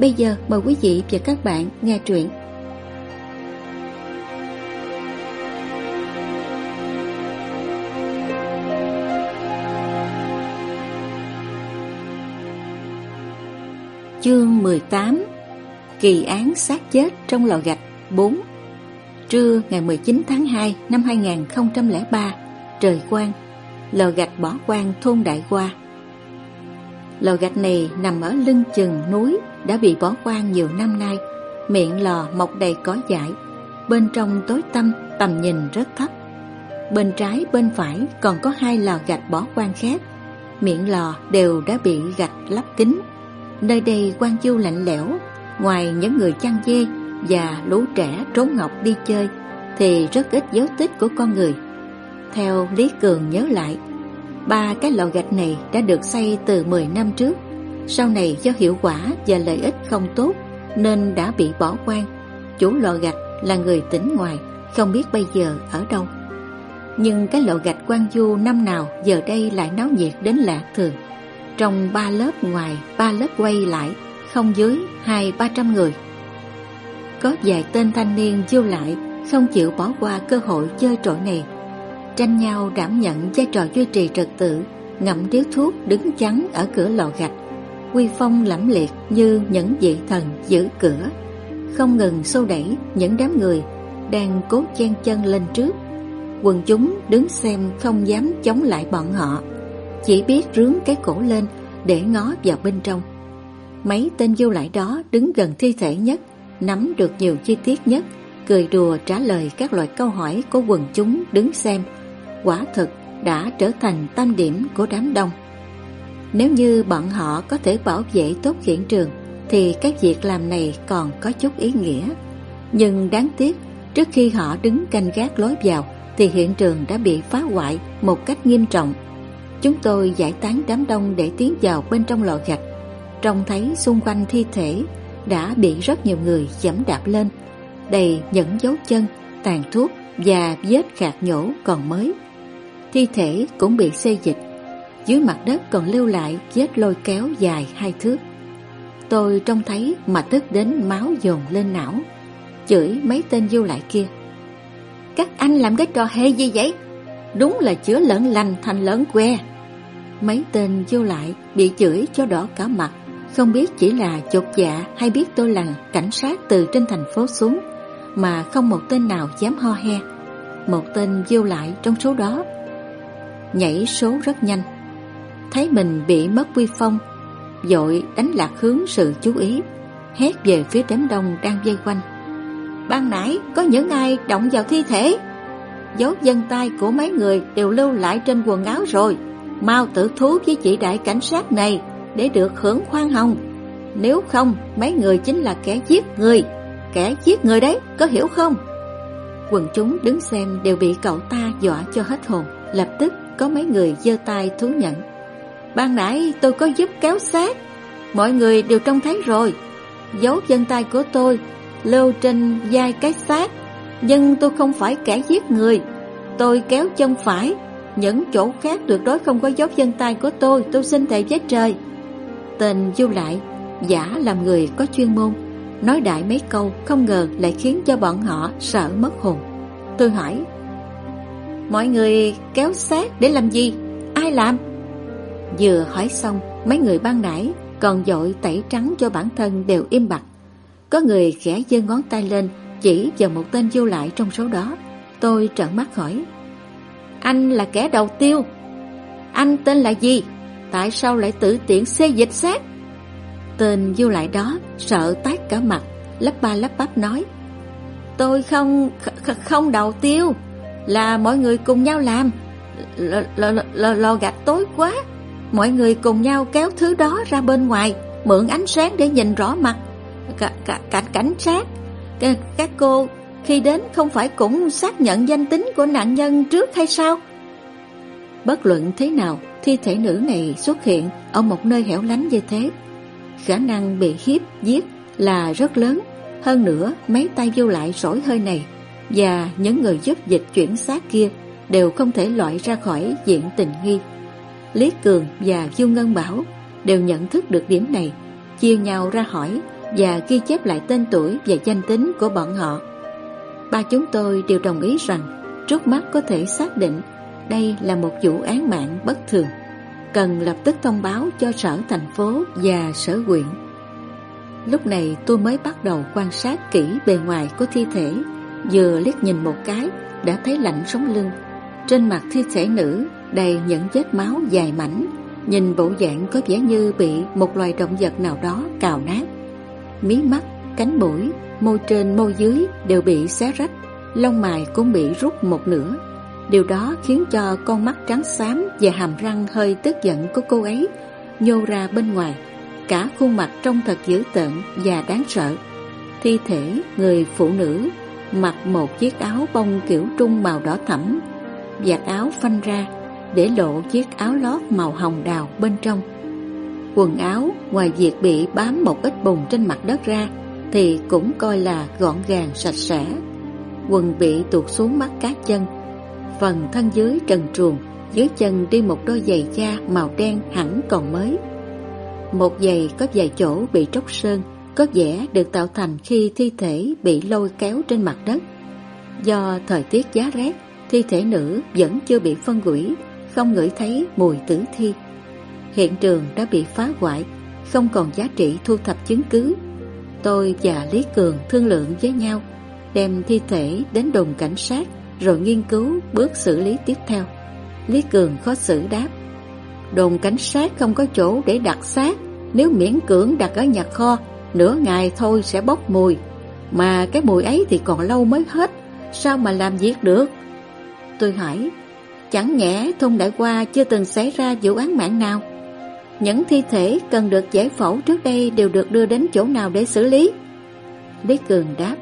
Bây giờ mời quý vị và các bạn nghe truyện. Chương 18 Kỳ án sát chết trong lò gạch 4 Trưa ngày 19 tháng 2 năm 2003 Trời quang, Lò gạch bỏ quang thôn Đại Qua Lò gạch này nằm ở lưng chừng núi đã bị bỏ qua nhiều năm nay, miệng lò mọc đầy cỏ dại, bên trong tối tăm tầm nhìn rất thấp. Bên trái bên phải còn có hai lò gạch bỏ quang khác, miệng lò đều đã bị gạch lắp kính. Nơi đây quan du lạnh lẽo, ngoài những người chăn dê và lũ trẻ trốn ngọc đi chơi thì rất ít dấu tích của con người. Theo Lý Cường nhớ lại, ba cái lò gạch này đã được xây từ 10 năm trước sau này do hiệu quả và lợi ích không tốt nên đã bị bỏ quan. Chủ lò gạch là người tỉnh ngoài, không biết bây giờ ở đâu. Nhưng cái lò gạch quan du năm nào giờ đây lại náo nhiệt đến lạ thường. Trong ba lớp ngoài, ba lớp quay lại, không dưới hai ba trăm người. Có vài tên thanh niên vô lại, không chịu bỏ qua cơ hội chơi trội này. Tranh nhau đảm nhận vai trò duy trì trật tự, ngậm điếu thuốc đứng chắn ở cửa lò gạch quy phong lẫm liệt như những vị thần giữ cửa, không ngừng xô đẩy những đám người đang cố chen chân lên trước. Quần chúng đứng xem không dám chống lại bọn họ, chỉ biết rướng cái cổ lên để ngó vào bên trong. Mấy tên vô lại đó đứng gần thi thể nhất, nắm được nhiều chi tiết nhất, cười đùa trả lời các loại câu hỏi của quần chúng đứng xem. Quả thực đã trở thành tâm điểm của đám đông. Nếu như bọn họ có thể bảo vệ tốt hiện trường thì các việc làm này còn có chút ý nghĩa. Nhưng đáng tiếc, trước khi họ đứng canh gác lối vào thì hiện trường đã bị phá hoại một cách nghiêm trọng. Chúng tôi giải tán đám đông để tiến vào bên trong lò gạch. Trông thấy xung quanh thi thể đã bị rất nhiều người giẫm đạp lên, đầy những dấu chân, tàn thuốc và vết khạc nhổ còn mới. Thi thể cũng bị xê dịch dưới mặt đất còn lưu lại vết lôi kéo dài hai thước. Tôi trông thấy mà tức đến máu dồn lên não, chửi mấy tên vô lại kia. Các anh làm cái trò hề gì vậy? Đúng là chữa lợn lành thành lợn que. Mấy tên vô lại bị chửi cho đỏ cả mặt, không biết chỉ là chột dạ hay biết tôi là cảnh sát từ trên thành phố xuống, mà không một tên nào dám ho he. Một tên vô lại trong số đó nhảy số rất nhanh thấy mình bị mất quy phong, dội đánh lạc hướng sự chú ý, hét về phía đám đông đang dây quanh. Ban nãy có những ai động vào thi thể? Dấu dân tay của mấy người đều lưu lại trên quần áo rồi. Mau tự thú với chị đại cảnh sát này để được hưởng khoan hồng. Nếu không, mấy người chính là kẻ giết người. Kẻ giết người đấy, có hiểu không? Quần chúng đứng xem đều bị cậu ta dọa cho hết hồn. Lập tức có mấy người giơ tay thú nhận. Ban nãy tôi có giúp kéo xác. Mọi người đều trông thấy rồi. Dấu chân tay của tôi Lưu trên vai cái xác, Nhưng tôi không phải kẻ giết người. Tôi kéo chân phải, Những chỗ khác tuyệt đối không có dấu chân tay của tôi Tôi xin thề với trời. Tên du lại, Giả làm người có chuyên môn, Nói đại mấy câu không ngờ lại khiến cho bọn họ sợ mất hồn. Tôi hỏi, Mọi người kéo xác để làm gì? Ai làm? Vừa hỏi xong, Mấy người ban nãy còn dội tẩy trắng cho bản thân đều im bặt. Có người khẽ giơ ngón tay lên, Chỉ vào một tên vô lại trong số đó. Tôi trợn mắt hỏi, Anh là kẻ đầu tiêu? Anh tên là gì? Tại sao lại tự tiện xê dịch xác Tên vô lại đó Sợ tái cả mặt, Lắp ba lắp bắp nói, Tôi không không đầu tiêu, Là mọi người cùng nhau làm. Lò gạch tối quá. Mọi người cùng nhau kéo thứ đó ra bên ngoài Mượn ánh sáng để nhìn rõ mặt cả, cả, cả cảnh sát các, các cô khi đến không phải cũng xác nhận danh tính của nạn nhân trước hay sao? Bất luận thế nào, thi thể nữ này xuất hiện ở một nơi hẻo lánh như thế. Khả năng bị hiếp, giết là rất lớn. Hơn nữa, mấy tay vô lại sỏi hơi này và những người giúp dịch chuyển xác kia đều không thể loại ra khỏi diện tình nghi. Lý Cường và Du Ngân Bảo đều nhận thức được điểm này, chia nhau ra hỏi và ghi chép lại tên tuổi và danh tính của bọn họ. Ba chúng tôi đều đồng ý rằng trước mắt có thể xác định đây là một vụ án mạng bất thường, cần lập tức thông báo cho sở thành phố và sở huyện. Lúc này tôi mới bắt đầu quan sát kỹ bề ngoài của thi thể, vừa liếc nhìn một cái đã thấy lạnh sống lưng. Trên mặt thi thể nữ đầy những vết máu dài mảnh, nhìn bộ dạng có vẻ như bị một loài động vật nào đó cào nát. Mí mắt, cánh mũi, môi trên môi dưới đều bị xé rách, lông mày cũng bị rút một nửa. Điều đó khiến cho con mắt trắng xám và hàm răng hơi tức giận của cô ấy nhô ra bên ngoài. Cả khuôn mặt trông thật dữ tợn và đáng sợ. Thi thể người phụ nữ mặc một chiếc áo bông kiểu trung màu đỏ thẫm, vạt áo phanh ra để lộ chiếc áo lót màu hồng đào bên trong. Quần áo ngoài việc bị bám một ít bùn trên mặt đất ra thì cũng coi là gọn gàng sạch sẽ. Quần bị tuột xuống mắt cá chân, phần thân dưới trần truồng, dưới chân đi một đôi giày da màu đen hẳn còn mới. Một giày có vài chỗ bị tróc sơn, có vẻ được tạo thành khi thi thể bị lôi kéo trên mặt đất. Do thời tiết giá rét, thi thể nữ vẫn chưa bị phân hủy, không ngửi thấy mùi tử thi. Hiện trường đã bị phá hoại, không còn giá trị thu thập chứng cứ. Tôi và Lý Cường thương lượng với nhau Đem thi thể đến đồn cảnh sát Rồi nghiên cứu bước xử lý tiếp theo. Lý Cường khó xử đáp Đồn cảnh sát không có chỗ để đặt xác. Nếu miễn cưỡng đặt ở nhà kho Nửa ngày thôi sẽ bốc mùi. Mà cái mùi ấy thì còn lâu mới hết Sao mà làm việc được? Tôi hỏi Chẳng nhẽ thôn đại qua chưa từng xảy ra vụ án mạng nào. Những thi thể cần được giải phẫu trước đây đều được đưa đến chỗ nào để xử lý? Lý Cường đáp,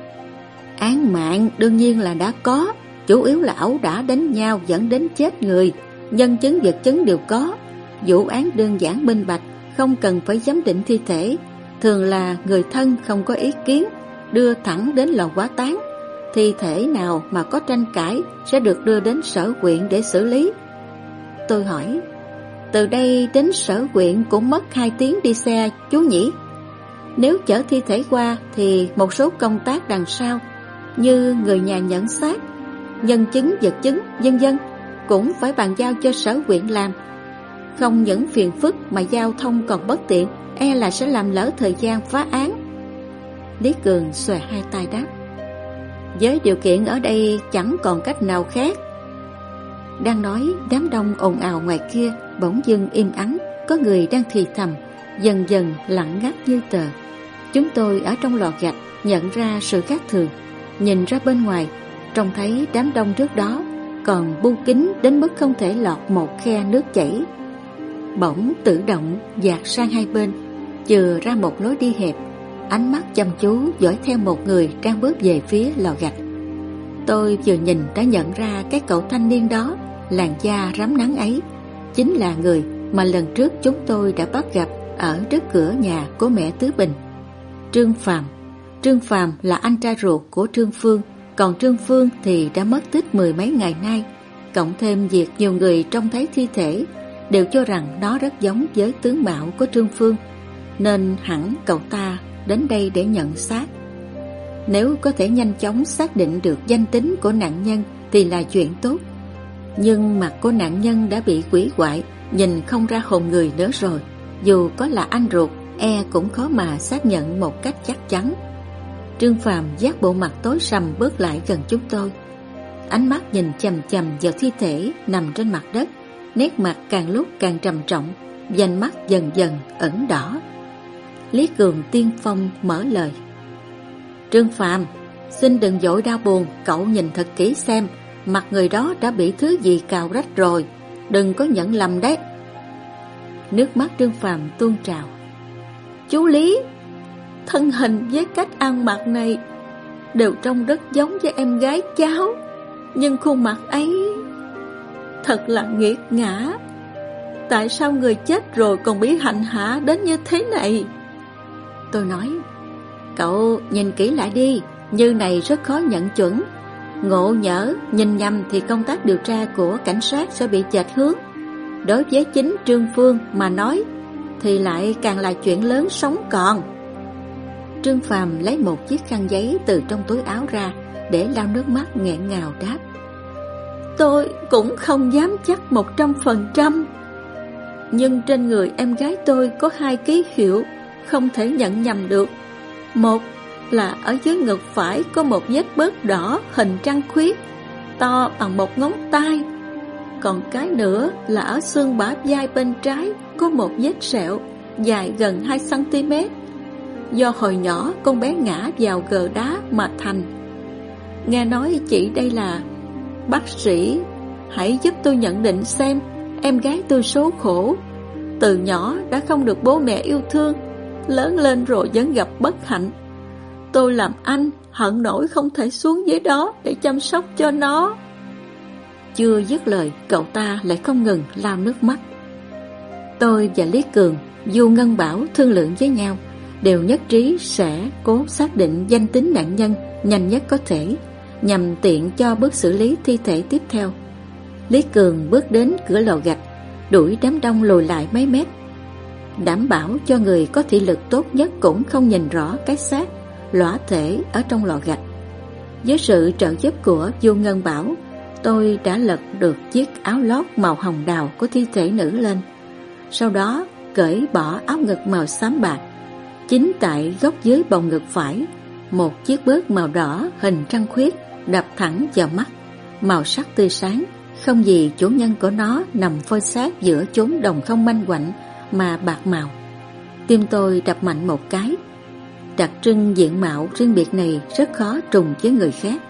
Án mạng đương nhiên là đã có, Chủ yếu là ẩu đả đánh nhau dẫn đến chết người. Nhân chứng, vật chứng đều có. Vụ án đơn giản minh bạch, Không cần phải giám định thi thể. Thường là người thân không có ý kiến, Đưa thẳng đến lò quá tán. Thi thể nào mà có tranh cãi Sẽ được đưa đến sở quyện để xử lý. Tôi hỏi từ đây đến sở quyện cũng mất 2 tiếng đi xe chú nhỉ? Nếu chở thi thể qua thì một số công tác đằng sau Như người nhà nhận xác, nhân chứng vật chứng, dân dân Cũng phải bàn giao cho sở quyện làm. Không những phiền phức mà giao thông còn bất tiện E là sẽ làm lỡ thời gian phá án. Lý Cường xòe hai tay đáp với điều kiện ở đây chẳng còn cách nào khác. Đang nói, đám đông ồn ào ngoài kia Bỗng dưng im ắng, Có người đang thì thầm, Dần dần lặng ngắt như tờ. Chúng tôi ở trong lò gạch Nhận ra sự khác thường. Nhìn ra bên ngoài, Trông thấy đám đông trước đó Còn bu kính đến mức không thể lọt một khe nước chảy. Bỗng tự động dạt sang hai bên, Chừa ra một lối đi hẹp. Ánh mắt chăm chú dõi theo một người đang bước về phía lò gạch Tôi vừa nhìn đã nhận ra cái cậu thanh niên đó làn da rám nắng ấy chính là người mà lần trước chúng tôi đã bắt gặp ở trước cửa nhà của mẹ Tứ Bình. Trương Phàm Trương Phàm là anh trai ruột của Trương Phương, còn Trương Phương thì đã mất tích mười mấy ngày nay. Cộng thêm việc nhiều người trông thấy thi thể đều cho rằng nó rất giống với tướng mạo của Trương Phương, nên hẳn cậu ta đến đây để nhận xác. Nếu có thể nhanh chóng xác định được danh tính của nạn nhân thì là chuyện tốt. Nhưng mặt của nạn nhân đã bị quỷ quại Nhìn không ra hồn người nữa rồi Dù có là anh ruột E cũng khó mà xác nhận một cách chắc chắn Trương Phàm giác bộ mặt tối sầm bước lại gần chúng tôi Ánh mắt nhìn chầm chầm vào thi thể nằm trên mặt đất, Nét mặt càng lúc càng trầm trọng danh mắt dần dần ẩn đỏ Lý Cường tiên phong mở lời Trương Phạm Xin đừng dội đau buồn, Cậu nhìn thật kỹ xem, Mặt người đó đã bị thứ gì cào rách rồi, Đừng có nhận lầm đấy Nước mắt Trương Phàm tuôn trào Chú Lý, thân hình với cách ăn mặc này đều trông rất giống với em gái cháu. Nhưng khuôn mặt ấy thật là nghiệt ngã. Tại sao người chết rồi còn bị hành hạ đến như thế này? Tôi nói, cậu nhìn kỹ lại đi, như này rất khó nhận chuẩn. Ngộ nhỡ, nhìn nhầm thì công tác điều tra của cảnh sát sẽ bị chệch hướng. Đối với chính Trương Phương mà nói, thì lại càng là chuyện lớn sống còn. Trương Phàm lấy một chiếc khăn giấy từ trong túi áo ra để lau nước mắt nghẹn ngào đáp. Tôi cũng không dám chắc một trăm phần trăm. Nhưng trên người em gái tôi có hai ký hiệu không thể nhận nhầm được. Một là ở dưới ngực phải có một vết bớt đỏ hình trăng khuyết, to bằng một ngón tay. Còn cái nữa là ở xương bả vai bên trái có một vết sẹo dài gần 2cm. Do hồi nhỏ con bé ngã vào gờ đá mà thành. Nghe nói chị đây là bác sĩ, hãy giúp tôi nhận định xem em gái tôi số khổ. Từ nhỏ đã không được bố mẹ yêu thương, lớn lên rồi vẫn gặp bất hạnh. Tôi làm anh, hận nổi không thể xuống dưới đó để chăm sóc cho nó. Chưa dứt lời, cậu ta lại không ngừng lao nước mắt. Tôi và Lý Cường, Du Ngân Bảo thương lượng với nhau, đều nhất trí sẽ cố xác định danh tính nạn nhân nhanh nhất có thể, nhằm tiện cho bước xử lý thi thể tiếp theo. Lý Cường bước đến cửa lò gạch, đuổi đám đông lùi lại mấy mét, đảm bảo cho người có thị lực tốt nhất cũng không nhìn rõ cái xác lõa thể ở trong lò gạch. Với sự trợ giúp của Du Ngân Bảo, tôi đã lật được chiếc áo lót màu hồng đào của thi thể nữ lên. Sau đó cởi bỏ áo ngực màu xám bạc. Chính tại góc dưới bồng ngực phải, một chiếc bớt màu đỏ hình trăng khuyết đập thẳng vào mắt, màu sắc tươi sáng. Không gì chủ nhân của nó nằm phơi xác giữa chốn đồng không manh quạnh mà bạc màu. Tim tôi đập mạnh một cái. Đặc trưng diện mạo riêng biệt này rất khó trùng với người khác.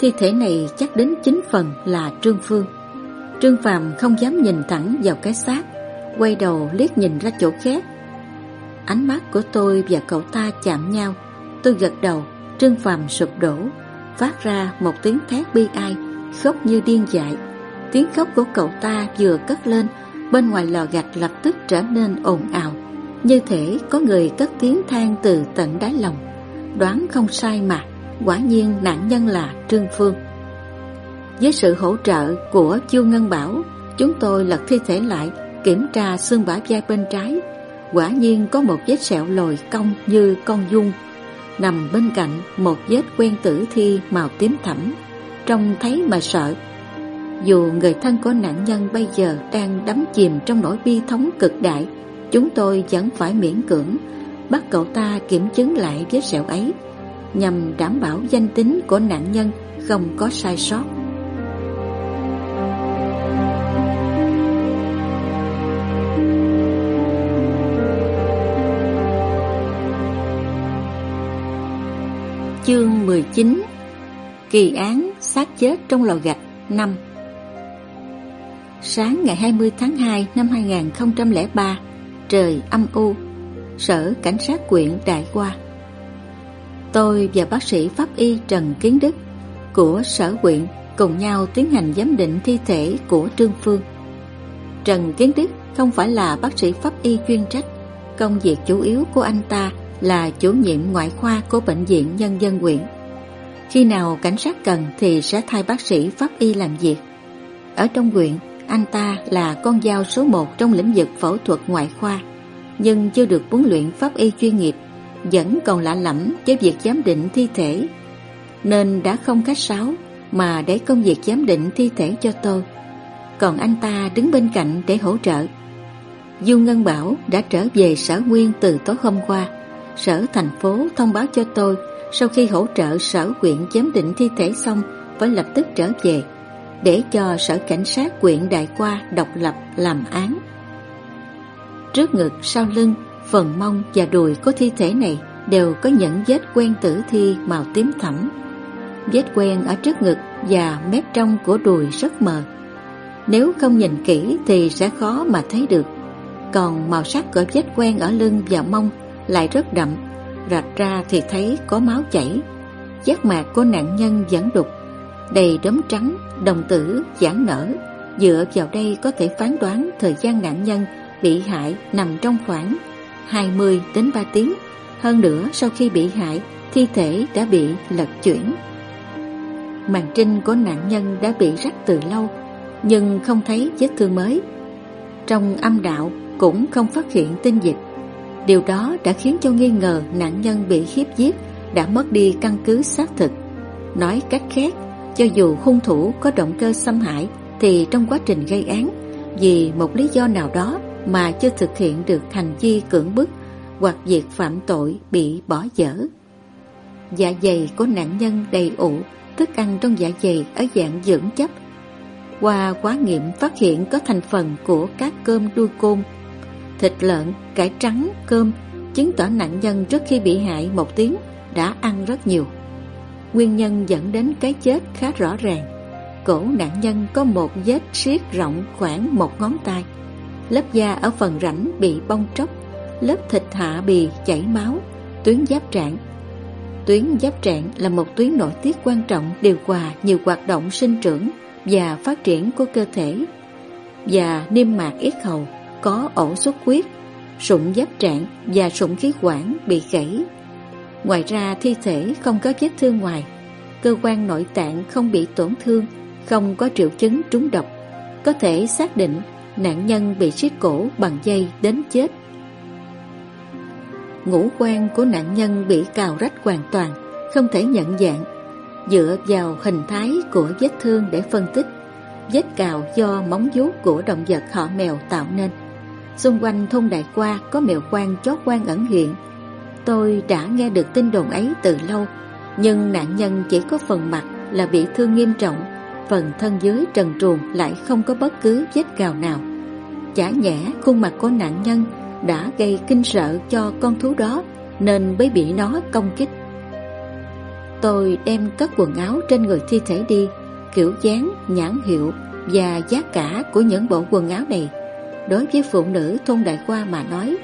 Thi thể này chắc đến chín phần là Trương Phương. Trương Phàm không dám nhìn thẳng vào cái xác, quay đầu liếc nhìn ra chỗ khác. Ánh mắt của tôi và cậu ta chạm nhau, tôi gật đầu, Trương Phàm sụp đổ, phát ra một tiếng thét bi ai, khóc như điên dại. Tiếng khóc của cậu ta vừa cất lên, bên ngoài lò gạch lập tức trở nên ồn ào, như thể có người cất tiếng than từ tận đáy lòng. Đoán không sai mà, quả nhiên nạn nhân là Trương Phương. Với sự hỗ trợ của Chu Ngân Bảo, chúng tôi lật thi thể lại, kiểm tra xương bả vai bên trái. Quả nhiên có một vết sẹo lồi cong như con dung, nằm bên cạnh một vết quen tử thi màu tím thẳm, trông thấy mà sợ. Dù người thân của nạn nhân bây giờ đang đắm chìm trong nỗi bi thống cực đại, chúng tôi vẫn phải miễn cưỡng bắt cậu ta kiểm chứng lại vết sẹo ấy nhằm đảm bảo danh tính của nạn nhân không có sai sót. Chương 19 Kỳ án sát chết trong lò gạch 5 Sáng ngày 20 tháng 2 năm 2003 Trời âm u Sở Cảnh sát quyện Đại qua Tôi và bác sĩ pháp y Trần Kiến Đức của sở quyện cùng nhau tiến hành giám định thi thể của Trương Phương. Trần Kiến Đức không phải là bác sĩ pháp y chuyên trách, công việc chủ yếu của anh ta là chủ nhiệm ngoại khoa của bệnh viện nhân dân quyện. Khi nào cảnh sát cần thì sẽ thay bác sĩ pháp y làm việc. Ở trong quyện, anh ta là con dao số một trong lĩnh vực phẫu thuật ngoại khoa, nhưng chưa được huấn luyện pháp y chuyên nghiệp vẫn còn lạ lẫm với việc giám định thi thể, nên đã không khách sáo mà để công việc giám định thi thể cho tôi. Còn anh ta đứng bên cạnh để hỗ trợ. Du Ngân Bảo đã trở về sở nguyên từ tối hôm qua. Sở thành phố thông báo cho tôi sau khi hỗ trợ sở quyện giám định thi thể xong phải lập tức trở về để cho sở cảnh sát quyện Đại Qua độc lập làm án. Trước ngực sau lưng Phần mông và đùi của thi thể này đều có những vết quen tử thi màu tím thẳm. Vết quen ở trước ngực và mép trong của đùi rất mờ. Nếu không nhìn kỹ thì sẽ khó mà thấy được. Còn màu sắc của vết quen ở lưng và mông lại rất đậm, rạch ra thì thấy có máu chảy, giác mạc của nạn nhân vẫn đục, đầy đốm trắng, đồng tử giãn nở. Dựa vào đây có thể phán đoán thời gian nạn nhân bị hại nằm trong khoảng 20 đến 3 tiếng. Hơn nữa sau khi bị hại, thi thể đã bị lật chuyển. Màn trinh của nạn nhân đã bị rách từ lâu, nhưng không thấy vết thương mới. Trong âm đạo cũng không phát hiện tinh dịch. Điều đó đã khiến cho nghi ngờ nạn nhân bị hiếp giết đã mất đi căn cứ xác thực. Nói cách khác, cho dù hung thủ có động cơ xâm hại thì trong quá trình gây án vì một lý do nào đó mà chưa thực hiện được hành vi cưỡng bức hoặc việc phạm tội bị bỏ dở. Dạ dày của nạn nhân đầy ụ, thức ăn trong dạ dày ở dạng dưỡng chất. Qua quá nghiệm phát hiện có thành phần của các cơm đuôi côn, thịt lợn, cải trắng, cơm, chứng tỏ nạn nhân trước khi bị hại một tiếng đã ăn rất nhiều. Nguyên nhân dẫn đến cái chết khá rõ ràng. Cổ nạn nhân có một vết siết rộng khoảng một ngón tay. Lớp da ở phần rãnh bị bong tróc, lớp thịt hạ bì chảy máu, tuyến giáp trạng. Tuyến giáp trạng là một tuyến nội tiết quan trọng điều hòa nhiều hoạt động sinh trưởng và phát triển của cơ thể. Và niêm mạc yết hầu có ổ xuất huyết, sụn giáp trạng và sụn khí quản bị gãy Ngoài ra thi thể không có vết thương ngoài. Cơ quan nội tạng không bị tổn thương, Không có triệu chứng trúng độc. Có thể xác định nạn nhân bị siết cổ bằng dây đến chết. Ngũ quan của nạn nhân bị cào rách hoàn toàn, Không thể nhận dạng, Dựa vào hình thái của vết thương để phân tích. Vết cào do móng vuốt của động vật họ mèo tạo nên. Xung quanh thôn Đại Qua có mèo quan chó quan ẩn hiện Tôi đã nghe được tin đồn ấy từ lâu Nhưng nạn nhân chỉ có phần mặt là bị thương nghiêm trọng Phần thân dưới trần truồng lại không có bất cứ vết gào nào. Chả nhẽ khuôn mặt của nạn nhân đã gây kinh sợ cho con thú đó Nên mới bị nó công kích. Tôi đem các quần áo trên người thi thể đi Kiểu dáng, nhãn hiệu và giá cả của những bộ quần áo này. Đối với phụ nữ thôn đại qua mà nói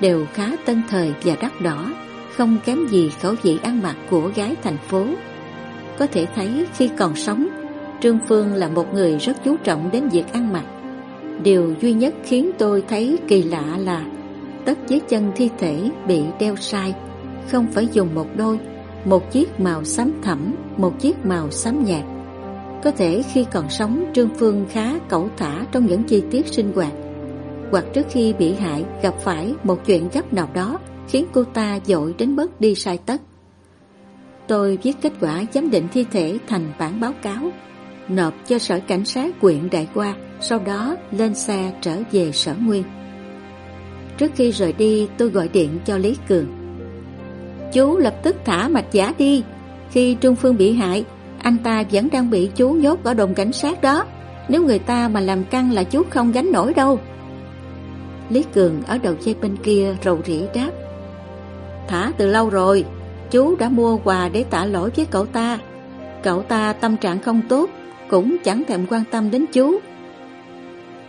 đều khá tân thời và đắt đỏ, không kém gì khẩu vị ăn mặc của gái thành phố. Có thể thấy khi còn sống, Trương Phương là một người rất chú trọng đến việc ăn mặc. Điều duy nhất khiến tôi thấy kỳ lạ là tất dưới chân thi thể bị đeo sai, không phải dùng một đôi, một chiếc màu xám thẳm, một chiếc màu xám nhạt. Có thể khi còn sống Trương Phương khá cẩu thả trong những chi tiết sinh hoạt hoặc trước khi bị hại gặp phải một chuyện gấp nào đó khiến cô ta dội đến mất đi sai tất. Tôi viết kết quả giám định thi thể thành bản báo cáo, nộp cho sở cảnh sát quyện Đại Qua, sau đó lên xe trở về sở nguyên. Trước khi rời đi, tôi gọi điện cho Lý Cường. Chú lập tức thả mạch giả đi. Khi Trung Phương bị hại, anh ta vẫn đang bị chú nhốt ở đồn cảnh sát đó. Nếu người ta mà làm căng là chú không gánh nổi đâu. Lý Cường ở đầu dây bên kia rầu rĩ đáp, Thả từ lâu rồi, Chú đã mua quà để tạ lỗi với cậu ta. Cậu ta tâm trạng không tốt, Cũng chẳng thèm quan tâm đến chú.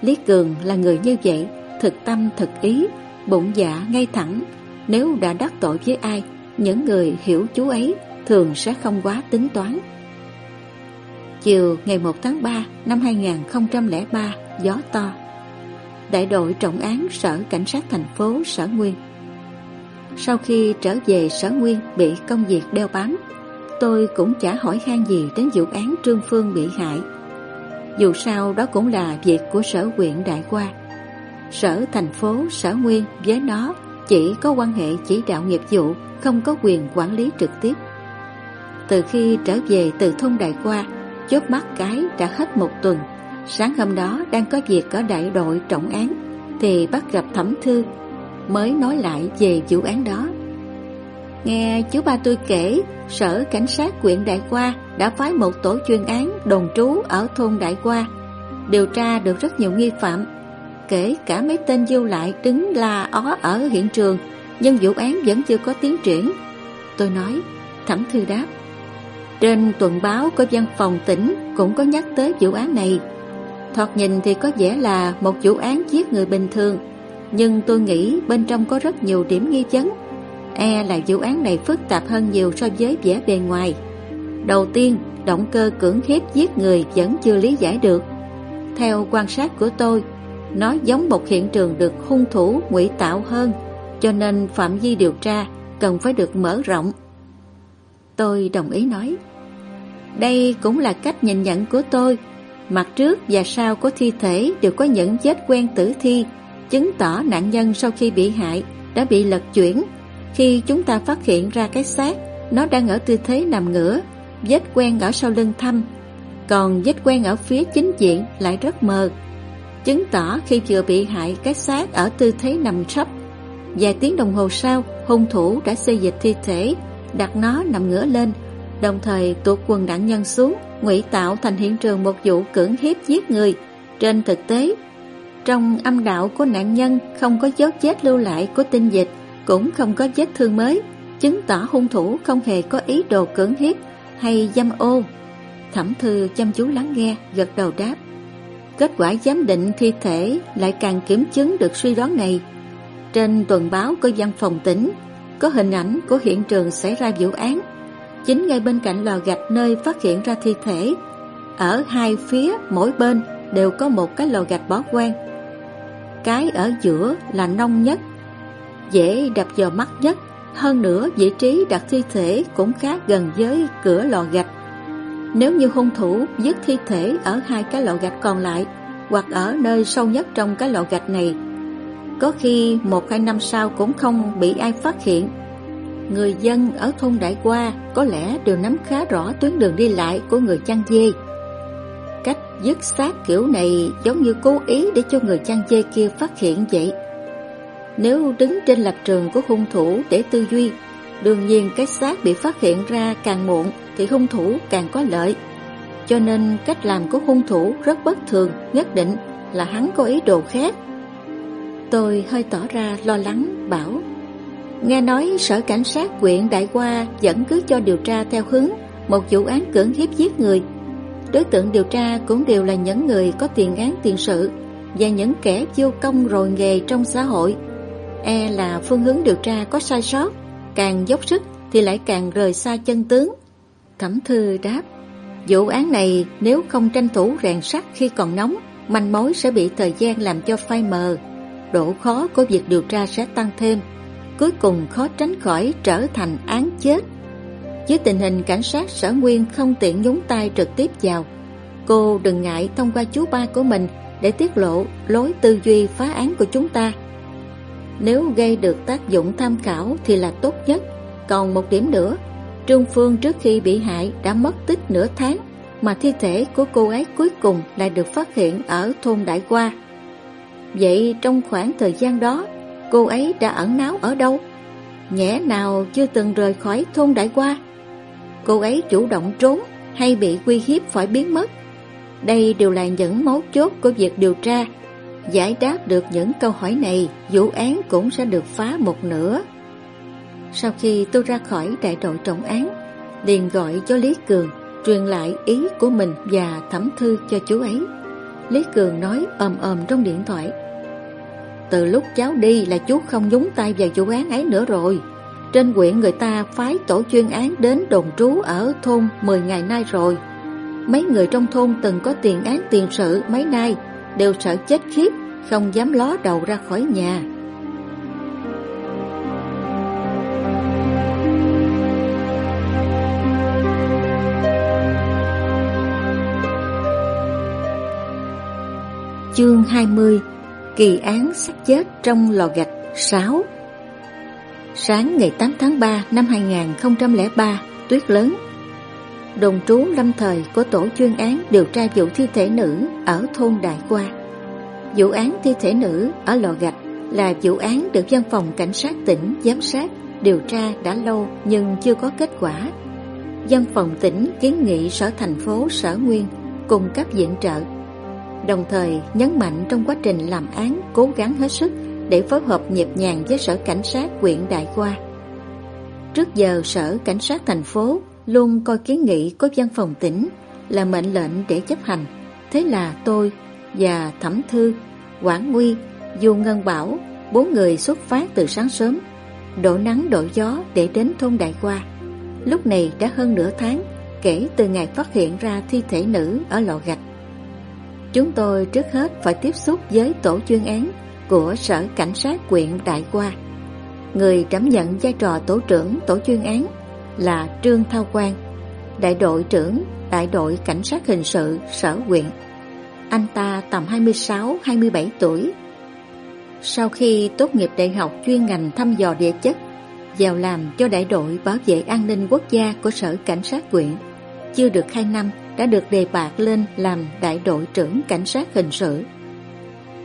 Lý Cường là người như vậy, Thực tâm, thực ý, Bụng dạ ngay thẳng. Nếu đã đắc tội với ai, Những người hiểu chú ấy Thường sẽ không quá tính toán. Chiều ngày 1 tháng 3 năm 2003 Gió to đại đội trọng án sở cảnh sát thành phố sở Nguyên. Sau khi trở về sở Nguyên bị công việc đeo bám, tôi cũng chả hỏi han gì đến vụ án Trương Phương bị hại. Dù sao đó cũng là việc của sở huyện Đại Qua. Sở thành phố sở Nguyên với nó chỉ có quan hệ chỉ đạo nghiệp vụ, không có quyền quản lý trực tiếp. Từ khi trở về từ thôn Đại Qua, chốt mắt cái đã hết một tuần Sáng hôm đó đang có việc ở đại đội trọng án, Thì bắt gặp thẩm thư, Mới nói lại về vụ án đó. Nghe chú ba tôi kể, Sở Cảnh sát quyện Đại Qua Đã phái một tổ chuyên án đồn trú ở thôn Đại Qua, Điều tra được rất nhiều nghi phạm, Kể cả mấy tên vô lại đứng la ó ở hiện trường, Nhưng vụ án vẫn chưa có tiến triển. Tôi nói, Thẩm thư đáp, Trên tuần báo có văn phòng tỉnh Cũng có nhắc tới vụ án này. Thoạt nhìn thì có vẻ là một vụ án giết người bình thường Nhưng tôi nghĩ bên trong có rất nhiều điểm nghi vấn E là vụ án này phức tạp hơn nhiều so với vẻ bề ngoài. Đầu tiên, động cơ cưỡng hiếp giết người vẫn chưa lý giải được. Theo quan sát của tôi, nó giống một hiện trường được hung thủ ngụy tạo hơn, cho nên phạm vi điều tra cần phải được mở rộng. Tôi đồng ý nói. Đây cũng là cách nhìn nhận của tôi. Mặt trước và sau của thi thể đều có những vết quen tử thi, chứng tỏ nạn nhân sau khi bị hại đã bị lật chuyển. Khi chúng ta phát hiện ra cái xác, nó đang ở tư thế nằm ngửa, vết quen ở sau lưng thăm, còn vết quen ở phía chính diện lại rất mờ, chứng tỏ khi vừa bị hại cái xác ở tư thế nằm sấp. Vài tiếng đồng hồ sau, hung thủ đã xây dịch thi thể, đặt nó nằm ngửa lên, đồng thời tuột quần nạn nhân xuống, ngụy tạo thành hiện trường một vụ cưỡng hiếp giết người. Trên thực tế, trong âm đạo của nạn nhân không có dấu vết lưu lại của tinh dịch, cũng không có vết thương mới, chứng tỏ hung thủ không hề có ý đồ cưỡng hiếp hay dâm ô. Thẩm thư chăm chú lắng nghe, gật đầu đáp. Kết quả giám định thi thể lại càng kiểm chứng được suy đoán này. Trên tuần báo của văn phòng tỉnh có hình ảnh của hiện trường xảy ra vụ án. Chính ngay bên cạnh lò gạch nơi phát hiện ra thi thể. Ở hai phía mỗi bên đều có một cái lò gạch bó quan. Cái ở giữa là nông nhất, dễ đập vào mắt nhất. Hơn nữa vị trí đặt thi thể cũng khá gần với cửa lò gạch. Nếu như hung thủ dứt thi thể ở hai cái lò gạch còn lại hoặc ở nơi sâu nhất trong cái lò gạch này, có khi một hai năm sau cũng không bị ai phát hiện. Người dân ở thôn Đại Qua có lẽ đều nắm khá rõ tuyến đường đi lại của người chăn dê. Cách dứt xác kiểu này giống như cố ý để cho người chăn dê kia phát hiện vậy. Nếu đứng trên lập trường của hung thủ để tư duy, đương nhiên cái xác bị phát hiện ra càng muộn thì hung thủ càng có lợi. Cho nên cách làm của hung thủ rất bất thường, nhất định là hắn có ý đồ khác. Tôi hơi tỏ ra lo lắng, bảo Nghe nói sở cảnh sát quyện Đại Qua vẫn cứ cho điều tra theo hướng một vụ án cưỡng hiếp giết người. Đối tượng điều tra cũng đều là những người có tiền án tiền sự và những kẻ vô công rồi nghề trong xã hội. E là phương hướng điều tra có sai sót, càng dốc sức thì lại càng rời xa chân tướng. Thẩm thư đáp, vụ án này nếu không tranh thủ rèn sắt khi còn nóng, manh mối sẽ bị thời gian làm cho phai mờ. Độ khó của việc điều tra sẽ tăng thêm, cuối cùng khó tránh khỏi trở thành án chết. Với tình hình cảnh sát sở nguyên không tiện nhúng tay trực tiếp vào, cô đừng ngại thông qua chú ba của mình để tiết lộ lối tư duy phá án của chúng ta. Nếu gây được tác dụng tham khảo thì là tốt nhất. Còn một điểm nữa, Trương Phương trước khi bị hại đã mất tích nửa tháng mà thi thể của cô ấy cuối cùng lại được phát hiện ở thôn Đại Qua. Vậy trong khoảng thời gian đó, cô ấy đã ẩn náu ở đâu? Nhẽ nào chưa từng rời khỏi thôn Đại Qua? Cô ấy chủ động trốn hay bị uy hiếp phải biến mất? Đây đều là những mấu chốt của việc điều tra. Giải đáp được những câu hỏi này, vụ án cũng sẽ được phá một nửa. Sau khi tôi ra khỏi đại đội trọng án, liền gọi cho Lý Cường, truyền lại ý của mình và thẩm thư cho chú ấy. Lý Cường nói ầm ầm trong điện thoại. Từ lúc cháu đi là chú không nhúng tay vào vụ án ấy nữa rồi. Trên quyện người ta phái tổ chuyên án đến đồn trú ở thôn 10 ngày nay rồi. Mấy người trong thôn từng có tiền án tiền sự mấy nay đều sợ chết khiếp, không dám ló đầu ra khỏi nhà. Chương 20 Kỳ án xác chết trong lò gạch 6 Sáng ngày 8 tháng 3 năm 2003, tuyết lớn. Đồng trú lâm thời của tổ chuyên án điều tra vụ thi thể nữ ở thôn Đại Qua. Vụ án thi thể nữ ở lò gạch là vụ án được văn phòng cảnh sát tỉnh giám sát điều tra đã lâu nhưng chưa có kết quả. Văn phòng tỉnh kiến nghị sở thành phố sở nguyên cung cấp viện trợ đồng thời nhấn mạnh trong quá trình làm án cố gắng hết sức để phối hợp nhịp nhàng với sở cảnh sát huyện Đại Qua. Trước giờ sở cảnh sát thành phố luôn coi kiến nghị của văn phòng tỉnh là mệnh lệnh để chấp hành. Thế là tôi và Thẩm Thư, Quảng Nguy, Du Ngân Bảo, bốn người xuất phát từ sáng sớm. đổ nắng đổ gió để đến thôn Đại Qua. Lúc này đã hơn nửa tháng kể từ ngày phát hiện ra thi thể nữ ở lò gạch. Chúng tôi trước hết phải tiếp xúc với tổ chuyên án của Sở Cảnh sát quyện Đại Qua. Người đảm nhận vai trò tổ trưởng tổ chuyên án là Trương Thao Quang, đại đội trưởng đại đội cảnh sát hình sự sở quyện. Anh ta tầm 26-27 tuổi. Sau khi tốt nghiệp đại học chuyên ngành thăm dò địa chất, vào làm cho đại đội bảo vệ an ninh quốc gia của sở cảnh sát quyện, chưa được 2 năm đã được đề bạt lên làm đại đội trưởng cảnh sát hình sự.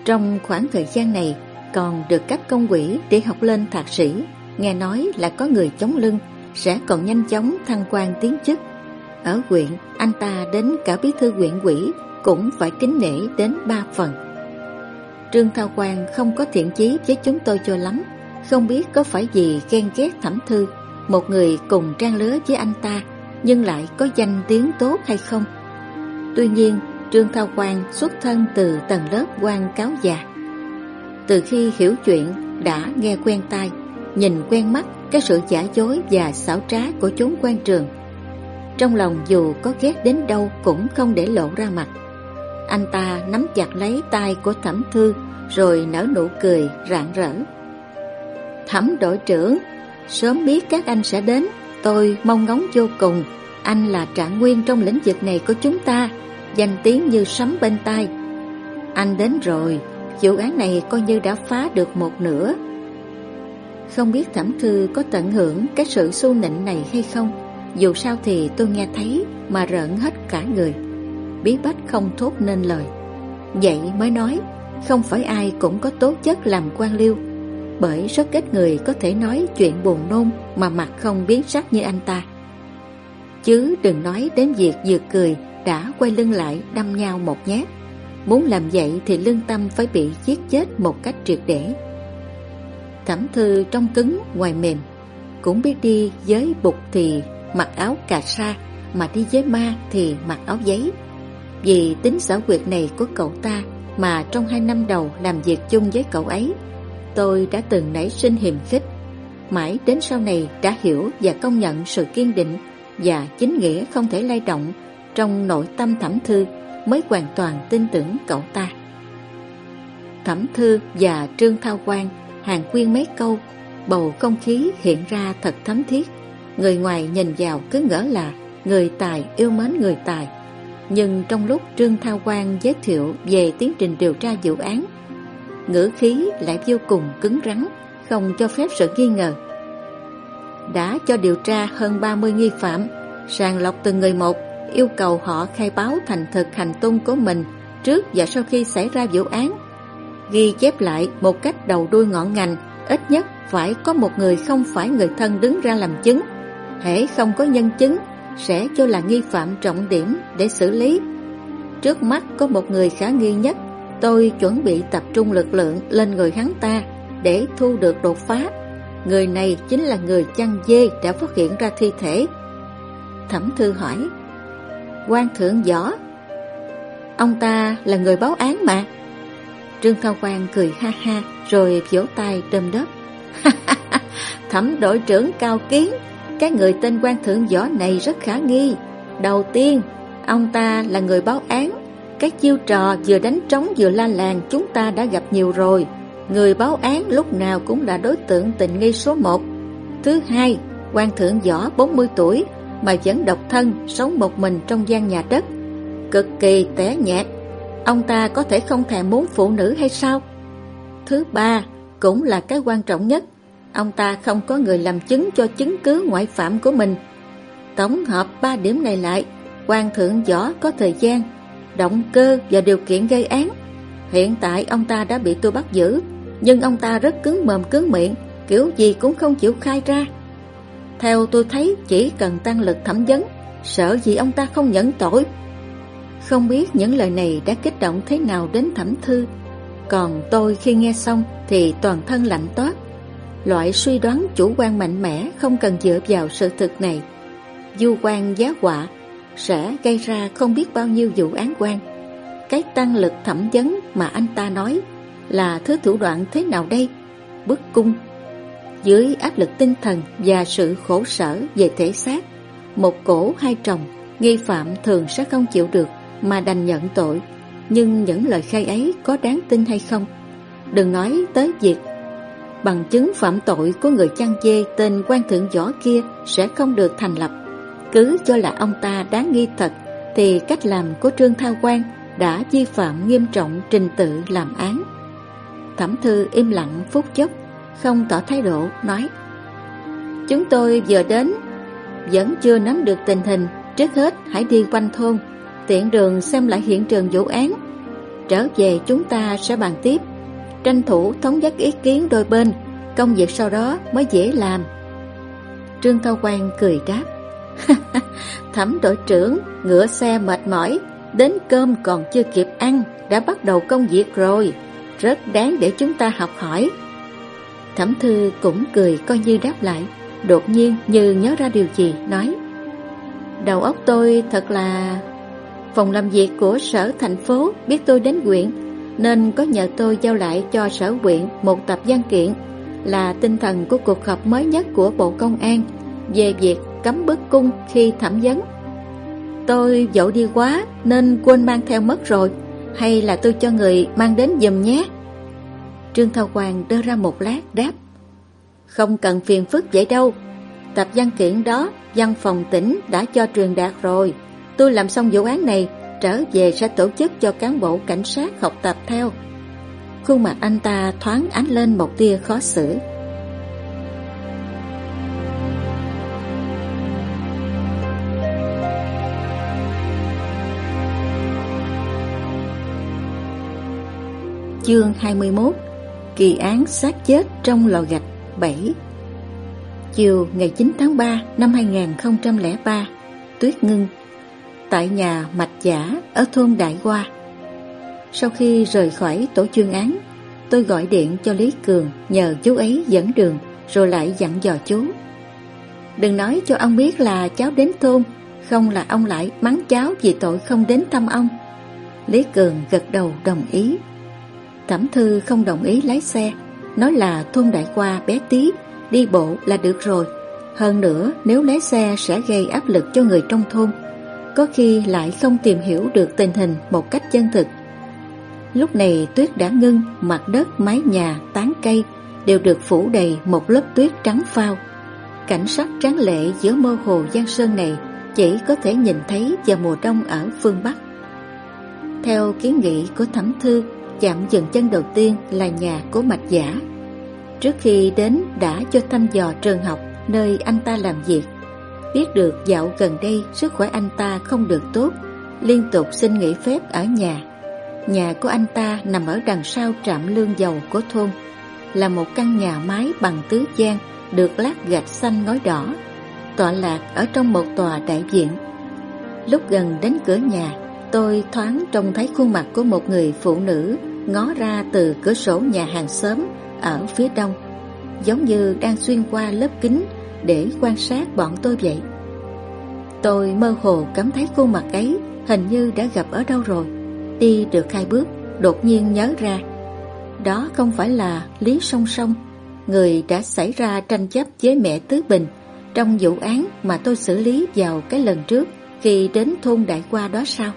Trong khoảng thời gian này, còn được cấp công quỹ để học lên thạc sĩ, nghe nói là có người chống lưng sẽ còn nhanh chóng thăng quan tiến chức. Ở huyện, anh ta đến cả bí thư huyện quỹ cũng phải kính nể đến ba phần. Trương Thao Quang không có thiện chí với chúng tôi cho lắm, không biết có phải vì ghen ghét thẩm thư, một người cùng trang lứa với anh ta, nhưng lại có danh tiếng tốt hay không. Tuy nhiên, Trương Thao Quang xuất thân từ tầng lớp quan cáo già. Từ khi hiểu chuyện, đã nghe quen tai, nhìn quen mắt cái sự giả dối và xảo trá của chúng quan trường. Trong lòng dù có ghét đến đâu cũng không để lộ ra mặt. Anh ta nắm chặt lấy tay của thẩm thư rồi nở nụ cười rạng rỡ. Thẩm đội trưởng, sớm biết các anh sẽ đến, tôi mong ngóng vô cùng. Anh là trạng nguyên trong lĩnh vực này của chúng ta, danh tiếng như sấm bên tai. Anh đến rồi, vụ án này coi như đã phá được một nửa. Không biết thẩm thư có tận hưởng cái sự xu nịnh này hay không, dù sao thì tôi nghe thấy mà rợn hết cả người. Bí bách không thốt nên lời. Vậy mới nói, không phải ai cũng có tố chất làm quan liêu, bởi rất ít người có thể nói chuyện buồn nôn mà mặt không biến sắc như anh ta. Chứ đừng nói đến việc vừa cười đã quay lưng lại đâm nhau một nhát. Muốn làm vậy thì lương tâm phải bị giết chết một cách triệt để. Thẩm thư trong cứng ngoài mềm, cũng biết đi với bục thì mặc áo cà sa, mà đi với ma thì mặc áo giấy. Vì tính xảo quyệt này của cậu ta mà trong hai năm đầu làm việc chung với cậu ấy, tôi đã từng nảy sinh hiềm khích. Mãi đến sau này đã hiểu và công nhận sự kiên định và chính nghĩa không thể lay động trong nội tâm thẩm thư mới hoàn toàn tin tưởng cậu ta. Thẩm thư và Trương Thao Quang hàng quyên mấy câu, bầu không khí hiện ra thật thấm thiết. Người ngoài nhìn vào cứ ngỡ là người tài yêu mến người tài. Nhưng trong lúc Trương Thao Quang giới thiệu về tiến trình điều tra vụ án, ngữ khí lại vô cùng cứng rắn, không cho phép sự nghi ngờ. Đã cho điều tra hơn 30 nghi phạm, sàng lọc từng người một, yêu cầu họ khai báo thành thực hành tung của mình trước và sau khi xảy ra vụ án. Ghi chép lại một cách đầu đuôi ngọn ngành, ít nhất phải có một người không phải người thân đứng ra làm chứng. Hễ không có nhân chứng, sẽ cho là nghi phạm trọng điểm để xử lý. Trước mắt có một người khả nghi nhất, tôi chuẩn bị tập trung lực lượng lên người hắn ta để thu được đột phá. Người này chính là người chăn dê đã phát hiện ra thi thể. Thẩm thư hỏi, quan thượng võ, ông ta là người báo án mà. Trương Cao Quang cười ha ha rồi vỗ tay đơm đất. Thẩm đội trưởng cao kiến, cái người tên quan thượng võ này rất khả nghi. Đầu tiên, ông ta là người báo án. Cái chiêu trò vừa đánh trống vừa la làng chúng ta đã gặp nhiều rồi. Người báo án lúc nào cũng là đối tượng tình nghi số một. Thứ hai, quan thượng võ 40 tuổi mà vẫn độc thân sống một mình trong gian nhà đất. Cực kỳ té nhạt. Ông ta có thể không thèm muốn phụ nữ hay sao? Thứ ba, cũng là cái quan trọng nhất, ông ta không có người làm chứng cho chứng cứ ngoại phạm của mình. Tổng hợp ba điểm này lại, quan thượng võ có thời gian, động cơ và điều kiện gây án. Hiện tại ông ta đã bị tôi bắt giữ, nhưng ông ta rất cứng mồm cứng miệng, kiểu gì cũng không chịu khai ra. Theo tôi thấy chỉ cần tăng lực thẩm vấn, sợ gì ông ta không nhận tội. Không biết những lời này đã kích động thế nào đến thẩm thư. Còn tôi khi nghe xong thì toàn thân lạnh toát. Loại suy đoán chủ quan mạnh mẽ không cần dựa vào sự thực này. Du quan giá quả sẽ gây ra không biết bao nhiêu vụ án quan. Cái tăng lực thẩm vấn mà anh ta nói là thứ thủ đoạn thế nào đây? Bức cung. Dưới áp lực tinh thần và sự khổ sở về thể xác, một cổ hai chồng, nghi phạm thường sẽ không chịu được mà đành nhận tội. Nhưng những lời khai ấy có đáng tin hay không? Đừng nói tới việc bằng chứng phạm tội của người chăn dê tên quan thượng võ kia sẽ không được thành lập. Cứ cho là ông ta đáng nghi thật thì cách làm của Trương Thao Quang đã vi phạm nghiêm trọng trình tự làm án. Thẩm thư im lặng phút chốc, không tỏ thái độ, nói Chúng tôi vừa đến, vẫn chưa nắm được tình hình, trước hết hãy đi quanh thôn, tiện đường xem lại hiện trường vụ án. Trở về chúng ta sẽ bàn tiếp, tranh thủ thống nhất ý kiến đôi bên, công việc sau đó mới dễ làm. Trương thao Quang cười đáp Thẩm đội trưởng ngựa xe mệt mỏi, Đến cơm còn chưa kịp ăn, Đã bắt đầu công việc rồi. Rất đáng để chúng ta học hỏi. Thẩm thư cũng cười coi như đáp lại. Đột nhiên như nhớ ra điều gì, Nói, Đầu óc tôi thật là, Phòng làm việc của sở thành phố Biết tôi đến huyện, Nên có nhờ tôi giao lại cho sở huyện Một tập văn kiện, Là tinh thần của cuộc họp mới nhất của Bộ Công an Về việc cấm bức cung khi thẩm vấn. Tôi dẫu đi quá nên quên mang theo mất rồi, Hay là tôi cho người mang đến giùm nhé. Trương Thao Hoàng đưa ra một lát đáp. Không cần phiền phức vậy đâu. Tập văn kiện đó, Văn phòng tỉnh đã cho truyền đạt rồi. Tôi làm xong vụ án này, Trở về sẽ tổ chức cho cán bộ cảnh sát học tập theo. Khuôn mặt anh ta thoáng ánh lên một tia khó xử. Chương 21 Kỳ án sát chết trong lò gạch 7 Chiều ngày 9 tháng 3 năm 2003 Tuyết ngưng, Tại nhà Mạch Giả ở thôn Đại Hoa. Sau khi rời khỏi tổ chuyên án, Tôi gọi điện cho Lý Cường nhờ chú ấy dẫn đường Rồi lại dặn dò chú. Đừng nói cho ông biết là cháu đến thôn, Không là ông lại mắng cháu vì tội không đến thăm ông. Lý Cường gật đầu đồng ý. Thẩm Thư không đồng ý lái xe. Nói là thôn đại qua bé tí Đi bộ là được rồi. Hơn nữa nếu lái xe sẽ gây áp lực cho người trong thôn. Có khi lại không tìm hiểu được tình hình một cách chân thực. Lúc này tuyết đã ngưng Mặt đất, mái nhà, tán cây Đều được phủ đầy một lớp tuyết trắng phao. Cảnh sắc tráng lệ giữa mơ hồ Giang Sơn này Chỉ có thể nhìn thấy vào mùa đông ở phương Bắc. Theo kiến nghị của Thẩm Thư Chạm dừng chân đầu tiên là nhà của Mạch Giả. Trước khi đến đã cho thăm dò trường học nơi anh ta làm việc. Biết được dạo gần đây sức khỏe anh ta không được tốt, Liên tục xin nghỉ phép ở nhà. Nhà của anh ta nằm ở đằng sau trạm lương dầu của thôn, Là một căn nhà mái bằng tứ gian Được lát gạch xanh ngói đỏ, Tọa lạc ở trong một tòa đại viện. Lúc gần đến cửa nhà Tôi thoáng trông thấy khuôn mặt của một người phụ nữ ngó ra từ cửa sổ nhà hàng xóm ở phía đông, giống như đang xuyên qua lớp kính để quan sát bọn tôi vậy. Tôi mơ hồ cảm thấy khuôn mặt ấy hình như đã gặp ở đâu rồi. Đi được hai bước, đột nhiên nhớ ra. Đó không phải là Lý Song Song, người đã xảy ra tranh chấp với mẹ Tứ Bình trong vụ án mà tôi xử lý vào cái lần trước khi đến thôn Đại Qua đó sao?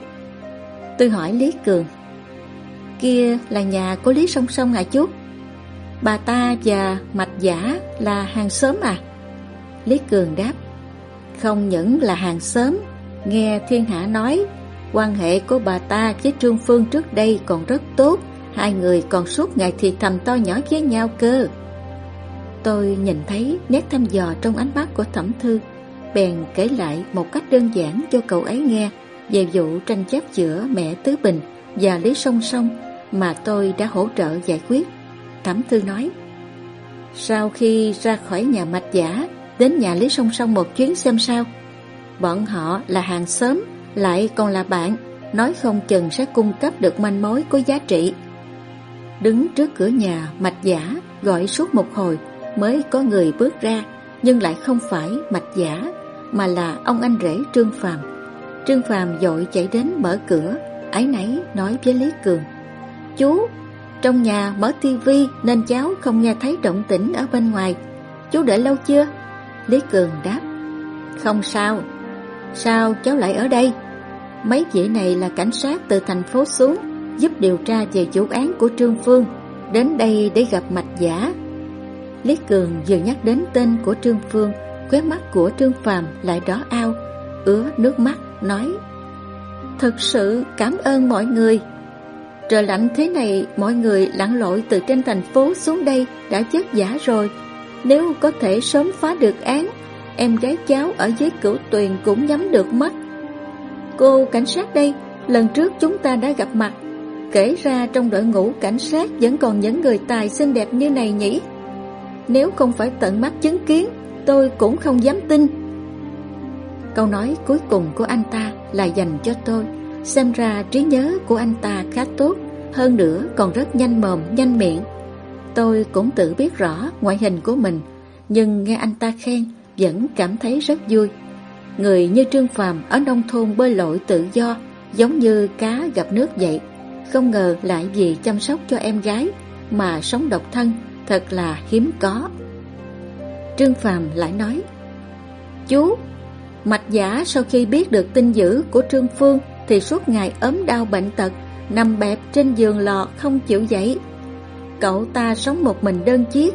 Tôi hỏi Lý Cường. Kia là nhà của Lý Song Song à chú? Bà ta và Mạch Giả là hàng xóm à? Lý Cường đáp. Không những là hàng xóm, Nghe thiên hạ nói, Quan hệ của bà ta với Trương Phương trước đây còn rất tốt, Hai người còn suốt ngày thì thầm to nhỏ với nhau cơ. Tôi nhìn thấy nét thăm dò trong ánh mắt của thẩm thư, Bèn kể lại một cách đơn giản cho cậu ấy nghe về vụ tranh chấp giữa mẹ Tứ Bình và Lý Song Song mà tôi đã hỗ trợ giải quyết. Thẩm Thư nói, sau khi ra khỏi nhà mạch giả, đến nhà Lý Song Song một chuyến xem sao. Bọn họ là hàng xóm, lại còn là bạn, nói không chừng sẽ cung cấp được manh mối có giá trị. Đứng trước cửa nhà mạch giả, gọi suốt một hồi mới có người bước ra, nhưng lại không phải mạch giả, mà là ông anh rể Trương Phàm. Trương Phàm dội chạy đến mở cửa, ái nấy nói với Lý Cường. Chú, trong nhà mở tivi nên cháu không nghe thấy động tĩnh ở bên ngoài. chú đợi lâu chưa? Lý Cường đáp Không sao Sao cháu lại ở đây? Mấy vị này là cảnh sát từ thành phố xuống Giúp điều tra về vụ án của Trương Phương Đến đây để gặp mạch giả Lý Cường vừa nhắc đến tên của Trương Phương Khóe mắt của Trương Phàm lại đỏ ao Ứa nước mắt nói Thật sự cảm ơn mọi người. Trời lạnh thế này, Mọi người lặn lội từ trên thành phố xuống đây Đã chết giả rồi. Nếu có thể sớm phá được án, Em gái cháu ở dưới cửu tuyền cũng nhắm được mắt. Cô cảnh sát đây, Lần trước chúng ta đã gặp mặt. Kể ra trong đội ngũ cảnh sát Vẫn còn những người tài xinh đẹp như này nhỉ? Nếu không phải tận mắt chứng kiến, Tôi cũng không dám tin. Câu nói cuối cùng của anh ta là dành cho tôi. Xem ra trí nhớ của anh ta khá tốt Hơn nữa còn rất nhanh mồm, nhanh miệng. Tôi cũng tự biết rõ ngoại hình của mình Nhưng nghe anh ta khen Vẫn cảm thấy rất vui. Người như Trương Phàm ở nông thôn bơi lội tự do Giống như cá gặp nước vậy. Không ngờ lại vì chăm sóc cho em gái Mà sống độc thân Thật là hiếm có. Trương Phàm lại nói Chú Mạch giả sau khi biết được tin dữ của Trương Phương Thì suốt ngày ốm đau bệnh tật Nằm bẹp trên giường lò không chịu dậy. Cậu ta sống một mình đơn chiếc.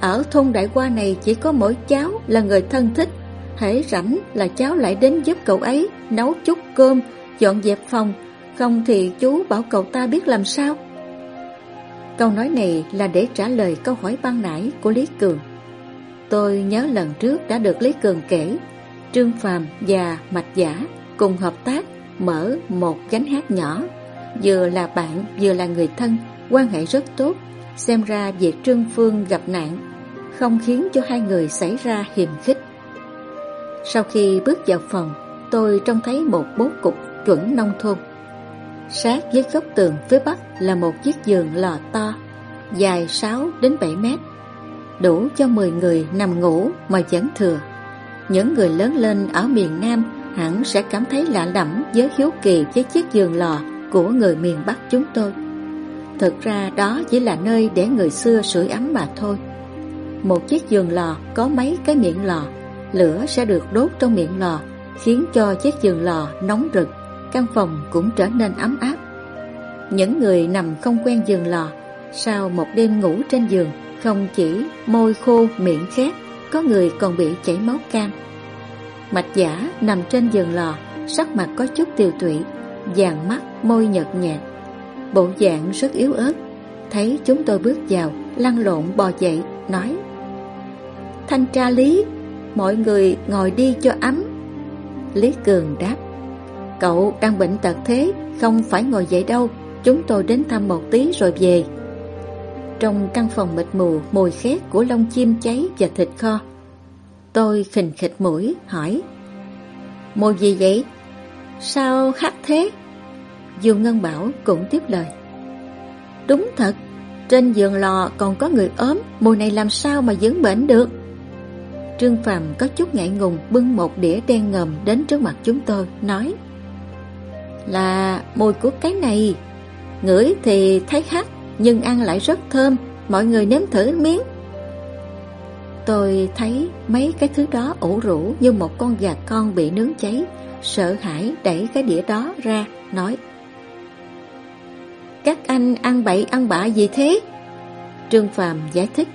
Ở thôn Đại Qua này chỉ có mỗi cháu là người thân thích. Hễ rảnh là cháu lại đến giúp cậu ấy Nấu chút cơm, dọn dẹp phòng. Không thì chú bảo cậu ta biết làm sao? Câu nói này là để trả lời câu hỏi ban nãy của Lý Cường. Tôi nhớ lần trước đã được Lý Cường kể Trương Phàm và Mạch Giả cùng hợp tác mở một gánh hát nhỏ. Vừa là bạn, vừa là người thân, Quan hệ rất tốt. Xem ra việc Trương Phương gặp nạn Không khiến cho hai người xảy ra hiềm khích. Sau khi bước vào phòng, Tôi trông thấy một bố cục chuẩn nông thôn. Sát với góc tường phía bắc là một chiếc giường lò to, Dài 6 đến 7 mét, Đủ cho 10 người nằm ngủ mà vẫn thừa những người lớn lên ở miền Nam hẳn sẽ cảm thấy lạ lẫm với hiếu kỳ với chiếc giường lò của người miền Bắc chúng tôi. Thực ra đó chỉ là nơi để người xưa sưởi ấm mà thôi. Một chiếc giường lò có mấy cái miệng lò, lửa sẽ được đốt trong miệng lò, khiến cho chiếc giường lò nóng rực, căn phòng cũng trở nên ấm áp. Những người nằm không quen giường lò, sau một đêm ngủ trên giường, không chỉ môi khô miệng khét, có người còn bị chảy máu cam. Mạch giả nằm trên giường lò, sắc mặt có chút tiêu tụy, vàng mắt, môi nhợt nhạt. Bộ dạng rất yếu ớt, thấy chúng tôi bước vào, lăn lộn bò dậy, nói Thanh tra Lý, mọi người ngồi đi cho ấm. Lý Cường đáp Cậu đang bệnh tật thế, không phải ngồi dậy đâu, chúng tôi đến thăm một tí rồi về. Trong căn phòng mịt mù mùi khét của lông chim cháy và thịt kho Tôi khình khịch mũi, hỏi Mùi gì vậy? Sao hắc thế? Dương Ngân Bảo cũng tiếp lời, Đúng thật, Trên giường lò còn có người ốm Mùi này làm sao mà dưỡng bệnh được Trương Phàm có chút ngại ngùng, Bưng một đĩa đen ngầm đến trước mặt chúng tôi, Nói, Là mùi của cái này, Ngửi thì thấy hắc nhưng ăn lại rất thơm, mọi người nếm thử miếng. Tôi thấy mấy cái thứ đó ủ rũ như một con gà con bị nướng cháy, sợ hãi đẩy cái đĩa đó ra, nói Các anh ăn bậy ăn bạ gì thế? Trương Phàm giải thích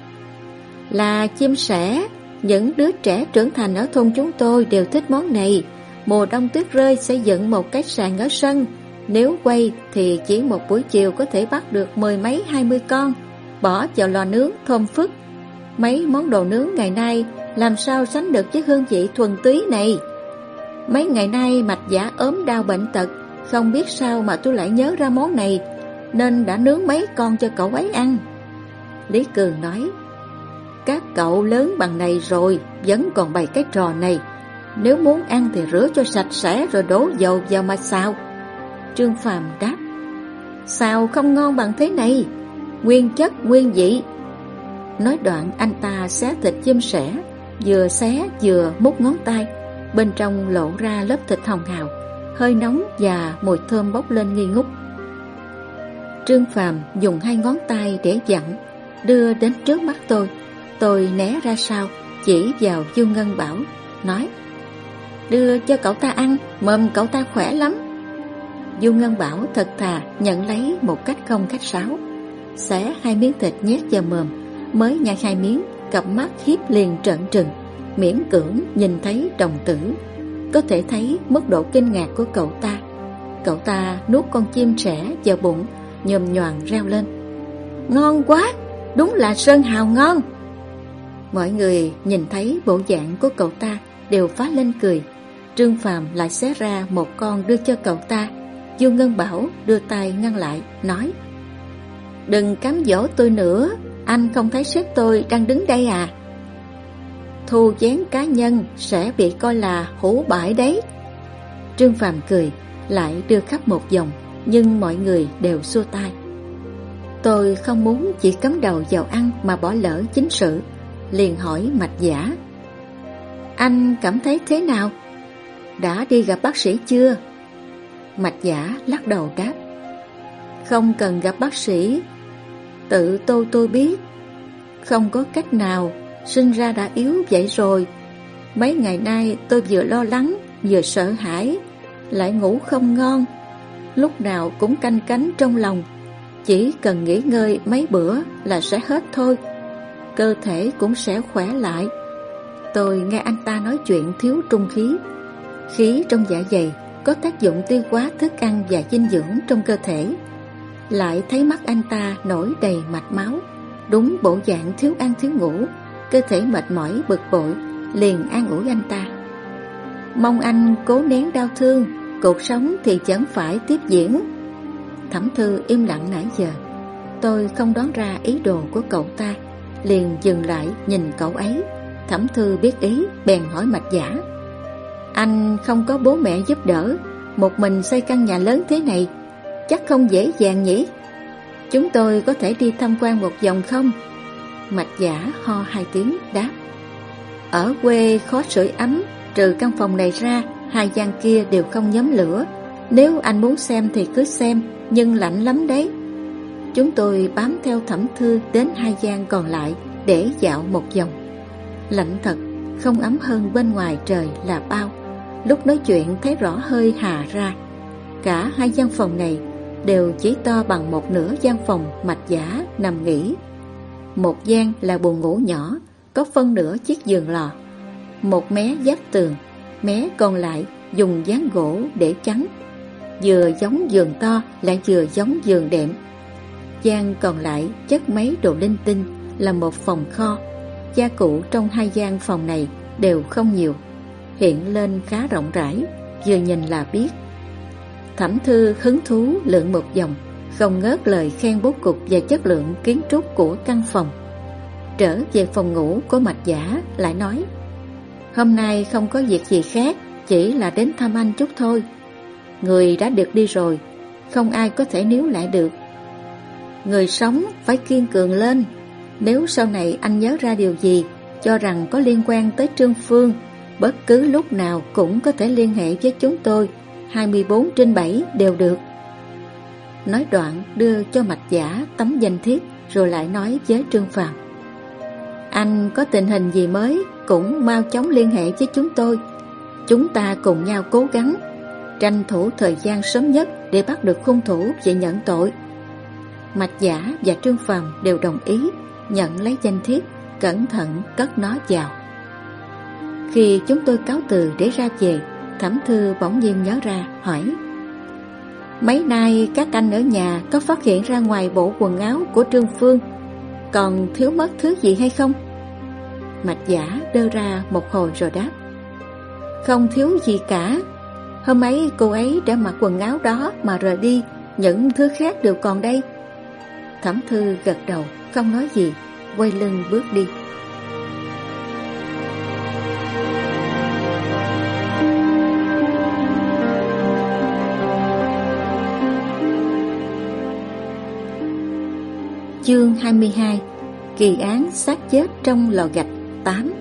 Là chim sẻ, những đứa trẻ trưởng thành ở thôn chúng tôi đều thích món này. Mùa đông tuyết rơi sẽ dựng một cái sàn ở sân, nếu quay thì chỉ một buổi chiều có thể bắt được mười mấy hai mươi con, bỏ vào lò nướng thơm phức. Mấy món đồ nướng ngày nay làm sao sánh được với hương vị thuần túy này. Mấy ngày nay mạch giả ốm đau bệnh tật, không biết sao mà tôi lại nhớ ra món này, nên đã nướng mấy con cho cậu ấy ăn. Lý Cường nói, các cậu lớn bằng này rồi, vẫn còn bày cái trò này. Nếu muốn ăn thì rửa cho sạch sẽ rồi đổ dầu vào mà xào. Trương Phàm đáp. Sao không ngon bằng thế này? Nguyên chất nguyên vị. Nói đoạn anh ta xé thịt chim sẻ Vừa xé vừa mút ngón tay. Bên trong lộ ra lớp thịt hồng hào Hơi nóng và mùi thơm bốc lên nghi ngút. Trương Phàm dùng hai ngón tay để dặn Đưa đến trước mắt tôi. Tôi né ra sau, chỉ vào Dương Ngân Bảo, nói Đưa cho cậu ta ăn, mồm cậu ta khỏe lắm. Du Ngân Bảo thật thà nhận lấy một cách không khách sáo, xé hai miếng thịt nhét vào mồm, mới nhai hai miếng, cặp mắt hiếp liền trợn trừng, miễn cưỡng nhìn thấy đồng tử. Có thể thấy mức độ kinh ngạc của cậu ta. Cậu ta nuốt con chim trẻ vào bụng, nhồm nhoàn reo lên. Ngon quá, đúng là sơn hào ngon. Mọi người nhìn thấy bộ dạng của cậu ta đều phá lên cười. Trương Phàm lại xé ra một con đưa cho cậu ta. Dương Ngân Bảo đưa tay ngăn lại, nói Đừng cám dỗ tôi nữa, anh không thấy sếp tôi đang đứng đây à? Thu chén cá nhân sẽ bị coi là hủ bại đấy. Trương Phàm cười, lại đưa khắp một vòng, nhưng mọi người đều xua tay. Tôi không muốn chỉ cắm đầu vào ăn mà bỏ lỡ chính sự, liền hỏi mạch giả. Anh cảm thấy thế nào? Đã đi gặp bác sĩ chưa? Mạch giả lắc đầu đáp. Không cần gặp bác sĩ, tự tôi tôi biết. Không có cách nào, sinh ra đã yếu vậy rồi. Mấy ngày nay tôi vừa lo lắng, vừa sợ hãi, lại ngủ không ngon. Lúc nào cũng canh cánh trong lòng, chỉ cần nghỉ ngơi mấy bữa là sẽ hết thôi. Cơ thể cũng sẽ khỏe lại. Tôi nghe anh ta nói chuyện thiếu trung khí. Khí trong dạ dày có tác dụng tiêu hóa thức ăn và dinh dưỡng trong cơ thể. Lại thấy mắt anh ta nổi đầy mạch máu, đúng bộ dạng thiếu ăn thiếu ngủ, cơ thể mệt mỏi bực bội, liền an ủi anh ta. Mong anh cố nén đau thương, cuộc sống thì chẳng phải tiếp diễn. Thẩm thư im lặng nãy giờ, tôi không đoán ra ý đồ của cậu ta, liền dừng lại nhìn cậu ấy. Thẩm thư biết ý, bèn hỏi mạch giả. Anh không có bố mẹ giúp đỡ, một mình xây căn nhà lớn thế này, chắc không dễ dàng nhỉ? Chúng tôi có thể đi tham quan một vòng không? Mạch giả ho hai tiếng đáp. Ở quê khó sưởi ấm, trừ căn phòng này ra, hai gian kia đều không nhóm lửa. Nếu anh muốn xem thì cứ xem, nhưng lạnh lắm đấy. Chúng tôi bám theo thẩm thư đến hai gian còn lại để dạo một vòng. Lạnh thật, không ấm hơn bên ngoài trời là bao. Lúc nói chuyện thấy rõ hơi hà ra. Cả hai gian phòng này đều chỉ to bằng một nửa gian phòng mạch giả nằm nghỉ. Một gian là buồng ngủ nhỏ, có phân nửa chiếc giường lò. Một mé giáp tường, mé còn lại dùng dán gỗ để chắn. Vừa giống giường to lại vừa giống giường đệm. Gian còn lại chất mấy đồ linh tinh là một phòng kho. Gia cụ trong hai gian phòng này đều không nhiều hiện lên khá rộng rãi, vừa nhìn là biết. Thẩm thư hứng thú lượn một vòng, không ngớt lời khen bố cục và chất lượng kiến trúc của căn phòng. Trở về phòng ngủ của mạch giả lại nói Hôm nay không có việc gì khác, chỉ là đến thăm anh chút thôi. Người đã được đi rồi, không ai có thể níu lại được. Người sống phải kiên cường lên, nếu sau này anh nhớ ra điều gì, cho rằng có liên quan tới Trương Phương bất cứ lúc nào cũng có thể liên hệ với chúng tôi. 24 trên 7 đều được. Nói đoạn đưa cho mạch giả tấm danh thiếp, Rồi lại nói với Trương Phạm Anh có tình hình gì mới Cũng mau chóng liên hệ với chúng tôi. Chúng ta cùng nhau cố gắng Tranh thủ thời gian sớm nhất Để bắt được hung thủ và nhận tội. Mạch giả và Trương Phạm đều đồng ý, Nhận lấy danh thiếp, Cẩn thận cất nó vào khi chúng tôi cáo từ để ra về Thẩm Thư bỗng nhiên nhớ ra, hỏi. Mấy nay các anh ở nhà có phát hiện ra ngoài bộ quần áo của Trương Phương, Còn thiếu mất thứ gì hay không? Mạch giả đưa ra một hồi rồi đáp. Không thiếu gì cả. Hôm ấy cô ấy đã mặc quần áo đó mà rời đi, Những thứ khác đều còn đây. Thẩm Thư gật đầu, không nói gì, Quay lưng bước đi. Chương 22 Kỳ án xác chết trong lò gạch 8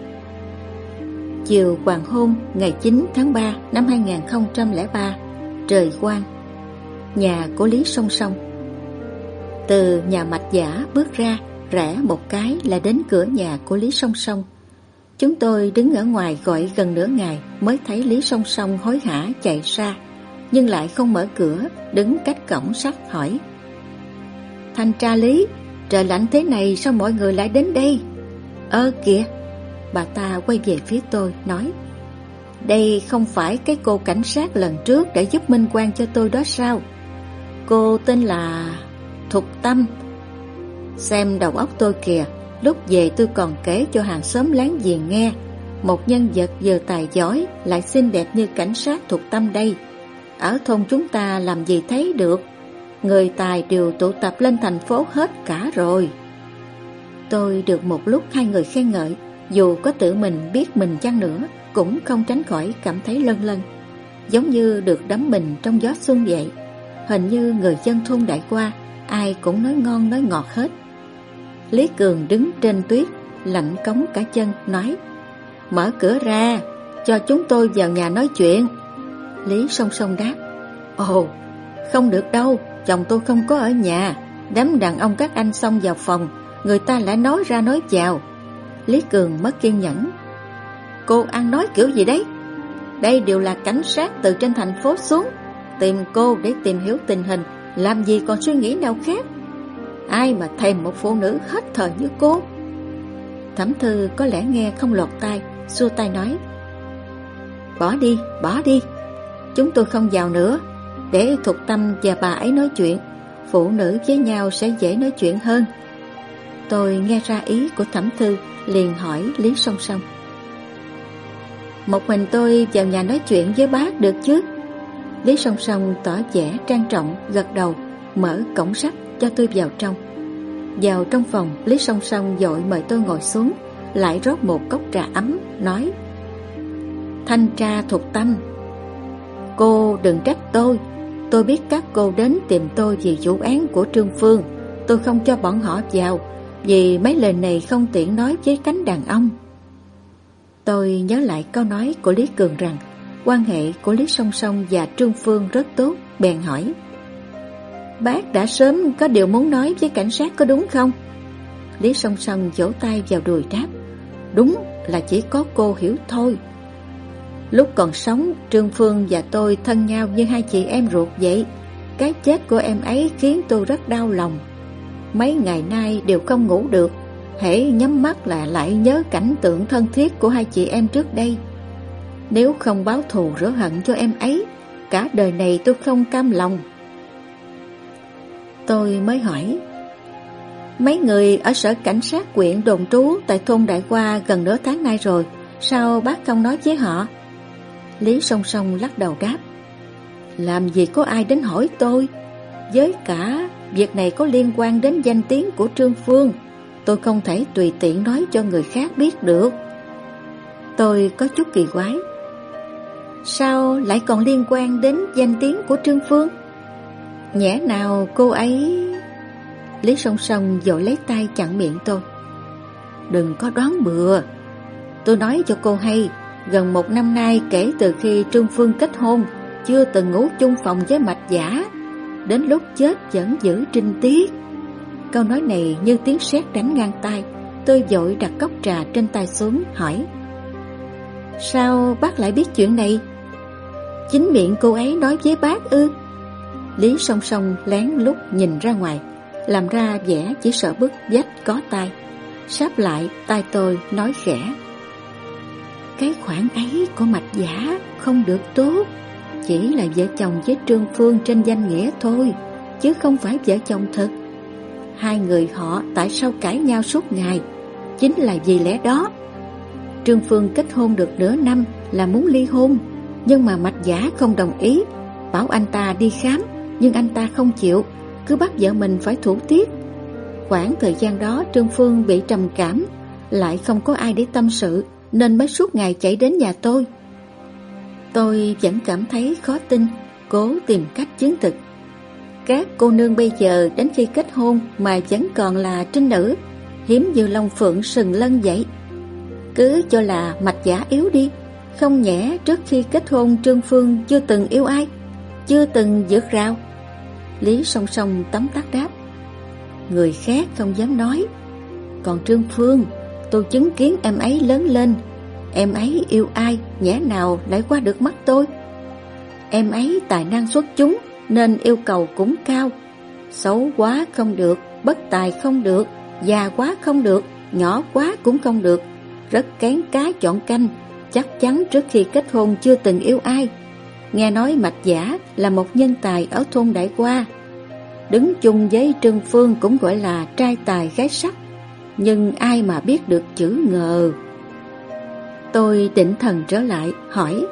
Chiều hoàng hôn ngày 9 tháng 3 năm 2003 Trời quang Nhà của Lý Song Song Từ nhà mạch giả bước ra rẽ một cái là đến cửa nhà của Lý Song Song. Chúng tôi đứng ở ngoài gọi gần nửa ngày mới thấy Lý Song Song hối hả chạy ra, nhưng lại không mở cửa, đứng cách cổng sắt hỏi. Thanh tra Lý, trời lạnh thế này sao mọi người lại đến đây? Ơ kìa, bà ta quay về phía tôi, nói. Đây không phải cái cô cảnh sát lần trước đã giúp minh quan cho tôi đó sao? Cô tên là Thục Tâm. Xem đầu óc tôi kìa, lúc về tôi còn kể cho hàng xóm láng giềng nghe. Một nhân vật vừa tài giỏi lại xinh đẹp như cảnh sát Thục Tâm đây. Ở thôn chúng ta làm gì thấy được, người tài đều tụ tập lên thành phố hết cả rồi. Tôi được một lúc hai người khen ngợi, dù có tự mình biết mình chăng nữa, cũng không tránh khỏi cảm thấy lân lân. Giống như được đắm mình trong gió xuân vậy. Hình như người dân thôn đại qua, ai cũng nói ngon nói ngọt hết. Lý Cường đứng trên tuyết, lạnh cống cả chân, nói Mở cửa ra, cho chúng tôi vào nhà nói chuyện. Lý song song đáp Ồ, không được đâu, chồng tôi không có ở nhà. Đám đàn ông các anh xong vào phòng, người ta lại nói ra nói chào. Lý Cường mất kiên nhẫn. Cô ăn nói kiểu gì đấy? Đây đều là cảnh sát từ trên thành phố xuống, tìm cô để tìm hiểu tình hình, làm gì còn suy nghĩ nào khác. Ai mà thèm một phụ nữ hết thời như cô? Thẩm thư có lẽ nghe không lọt tai, xua tay nói. Bỏ đi, bỏ đi. Chúng tôi không vào nữa, để Thục Tâm và bà ấy nói chuyện. Phụ nữ với nhau sẽ dễ nói chuyện hơn. Tôi nghe ra ý của Thẩm Thư, liền hỏi Lý Song Song. Một mình tôi vào nhà nói chuyện với bác được chứ? Lý Song Song tỏ vẻ trang trọng, gật đầu, mở cổng sắt cho tôi vào trong. Vào trong phòng, Lý Song Song dội mời tôi ngồi xuống, lại rót một cốc trà ấm, nói Thanh tra thuộc tâm Cô đừng trách tôi Tôi biết các cô đến tìm tôi vì vụ án của Trương Phương Tôi không cho bọn họ vào Vì mấy lời này không tiện nói với cánh đàn ông Tôi nhớ lại câu nói của Lý Cường rằng quan hệ của Lý Song Song và Trương Phương rất tốt, bèn hỏi. Bác đã sớm có điều muốn nói với cảnh sát có đúng không? Lý Song Song vỗ tay vào đùi đáp. Đúng là chỉ có cô hiểu thôi. Lúc còn sống, Trương Phương và tôi thân nhau như hai chị em ruột vậy. Cái chết của em ấy khiến tôi rất đau lòng. Mấy ngày nay đều không ngủ được, hễ nhắm mắt là lại nhớ cảnh tượng thân thiết của hai chị em trước đây. Nếu không báo thù rửa hận cho em ấy, cả đời này tôi không cam lòng. Tôi mới hỏi, mấy người ở sở cảnh sát quyện đồn trú tại thôn Đại Qua gần nửa tháng nay rồi, sao bác không nói với họ? Lý song song lắc đầu đáp, làm gì có ai đến hỏi tôi, với cả việc này có liên quan đến danh tiếng của Trương Phương. Tôi không thể tùy tiện nói cho người khác biết được. Tôi có chút kỳ quái Sao lại còn liên quan đến danh tiếng của Trương Phương? Nhẽ nào cô ấy Lý song song dội lấy tay chặn miệng tôi Đừng có đoán bừa. Tôi nói cho cô hay Gần một năm nay kể từ khi Trương Phương kết hôn, Chưa từng ngủ chung phòng với mạch giả. Đến lúc chết vẫn giữ trinh tiết Câu nói này như tiếng sét đánh ngang tai. Tôi dội đặt cốc trà trên tay xuống, hỏi. Sao bác lại biết chuyện này? Chính miệng cô ấy nói với bác ư? Lý song song lén lúc nhìn ra ngoài, Làm ra vẻ chỉ sợ bức dách có tai. Sáp lại tay tôi nói khẽ. Cái khoản ấy của mạch giả không được tốt. Chỉ là vợ chồng với Trương Phương trên danh nghĩa thôi, Chứ không phải vợ chồng thật. Hai người họ tại sao cãi nhau suốt ngày? Chính là vì lẽ đó. Trương Phương kết hôn được nửa năm là muốn ly hôn, Nhưng mà mạch giả không đồng ý. Bảo anh ta đi khám, Nhưng anh ta không chịu, Cứ bắt vợ mình phải thủ tiết. Khoảng thời gian đó Trương Phương bị trầm cảm, Lại không có ai để tâm sự. Nên mới suốt ngày chạy đến nhà tôi Tôi vẫn cảm thấy khó tin Cố tìm cách chứng thực các cô nương bây giờ đến khi kết hôn mà vẫn còn là trinh nữ, hiếm như Long Phượng sừng lân vậy. Cứ cho là mạch giả yếu đi, không nhẽ trước khi kết hôn Trương Phương chưa từng yêu ai, chưa từng vượt rào. Lý song song tấm tắc đáp. Người khác không dám nói, còn Trương Phương Tôi chứng kiến em ấy lớn lên. Em ấy yêu ai, Nhẽ nào lại qua được mắt tôi? Em ấy tài năng xuất chúng, Nên yêu cầu cũng cao. Xấu quá không được, Bất tài không được, Già quá không được, Nhỏ quá cũng không được. Rất kén cá chọn canh, Chắc chắn trước khi kết hôn chưa từng yêu ai. Nghe nói Mạch Giả là một nhân tài ở thôn Đại Qua. Đứng chung với Trương Phương cũng gọi là trai tài gái sắc. Nhưng ai mà biết được chữ ngờ? Tôi tỉnh thần trở lại, hỏi.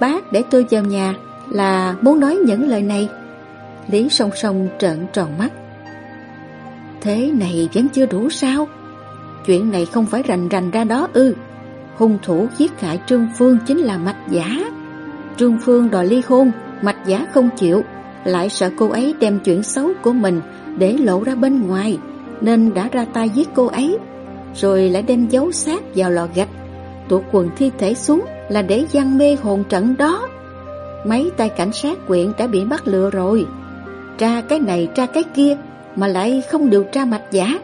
Bác, để tôi vào nhà là muốn nói những lời này. Lý song song trợn tròn mắt. Thế này vẫn chưa đủ sao? Chuyện này không phải rành rành ra đó ư. Hung thủ giết hại Trương Phương chính là Mạch Giả. Trương Phương đòi ly hôn, Mạch Giả không chịu. Lại sợ cô ấy đem chuyện xấu của mình Để lộ ra bên ngoài. Nên đã ra tay giết cô ấy, Rồi lại đem giấu xác vào lò gạch. Tụ quần thi thể xuống Là để gian mê hồn trận đó. Mấy tay cảnh sát quyện đã bị bắt lừa rồi. Tra cái này, tra cái kia Mà lại không điều tra mạch giả.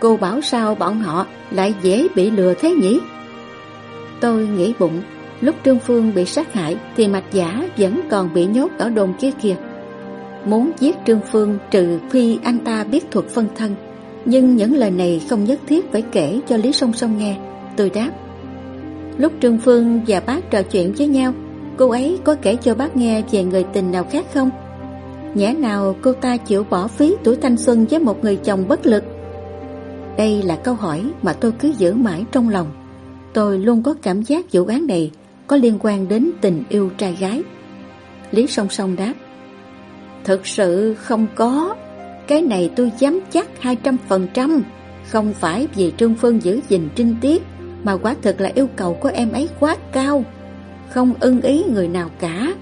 Cô bảo sao bọn họ lại dễ bị lừa thế nhỉ? Tôi nghĩ bụng, Lúc Trương Phương bị sát hại Thì mạch giả vẫn còn bị nhốt ở đồn kia kìa. Muốn giết Trương Phương trừ phi anh ta biết thuật phân thân. Nhưng những lời này không nhất thiết phải kể cho Lý Song Song nghe Tôi đáp, Lúc Trương Phương và bác trò chuyện với nhau, Cô ấy có kể cho bác nghe về người tình nào khác không? Nhẽ nào cô ta chịu bỏ phí tuổi thanh xuân với một người chồng bất lực? Đây là câu hỏi mà tôi cứ giữ mãi trong lòng Tôi luôn có cảm giác vụ án này có liên quan đến tình yêu trai gái. Lý song song đáp, Thực sự không có cái này tôi dám chắc 200% Không phải vì Trương Phương giữ gìn trinh tiết, Mà quả thực là yêu cầu của em ấy quá cao. Không ưng ý người nào cả.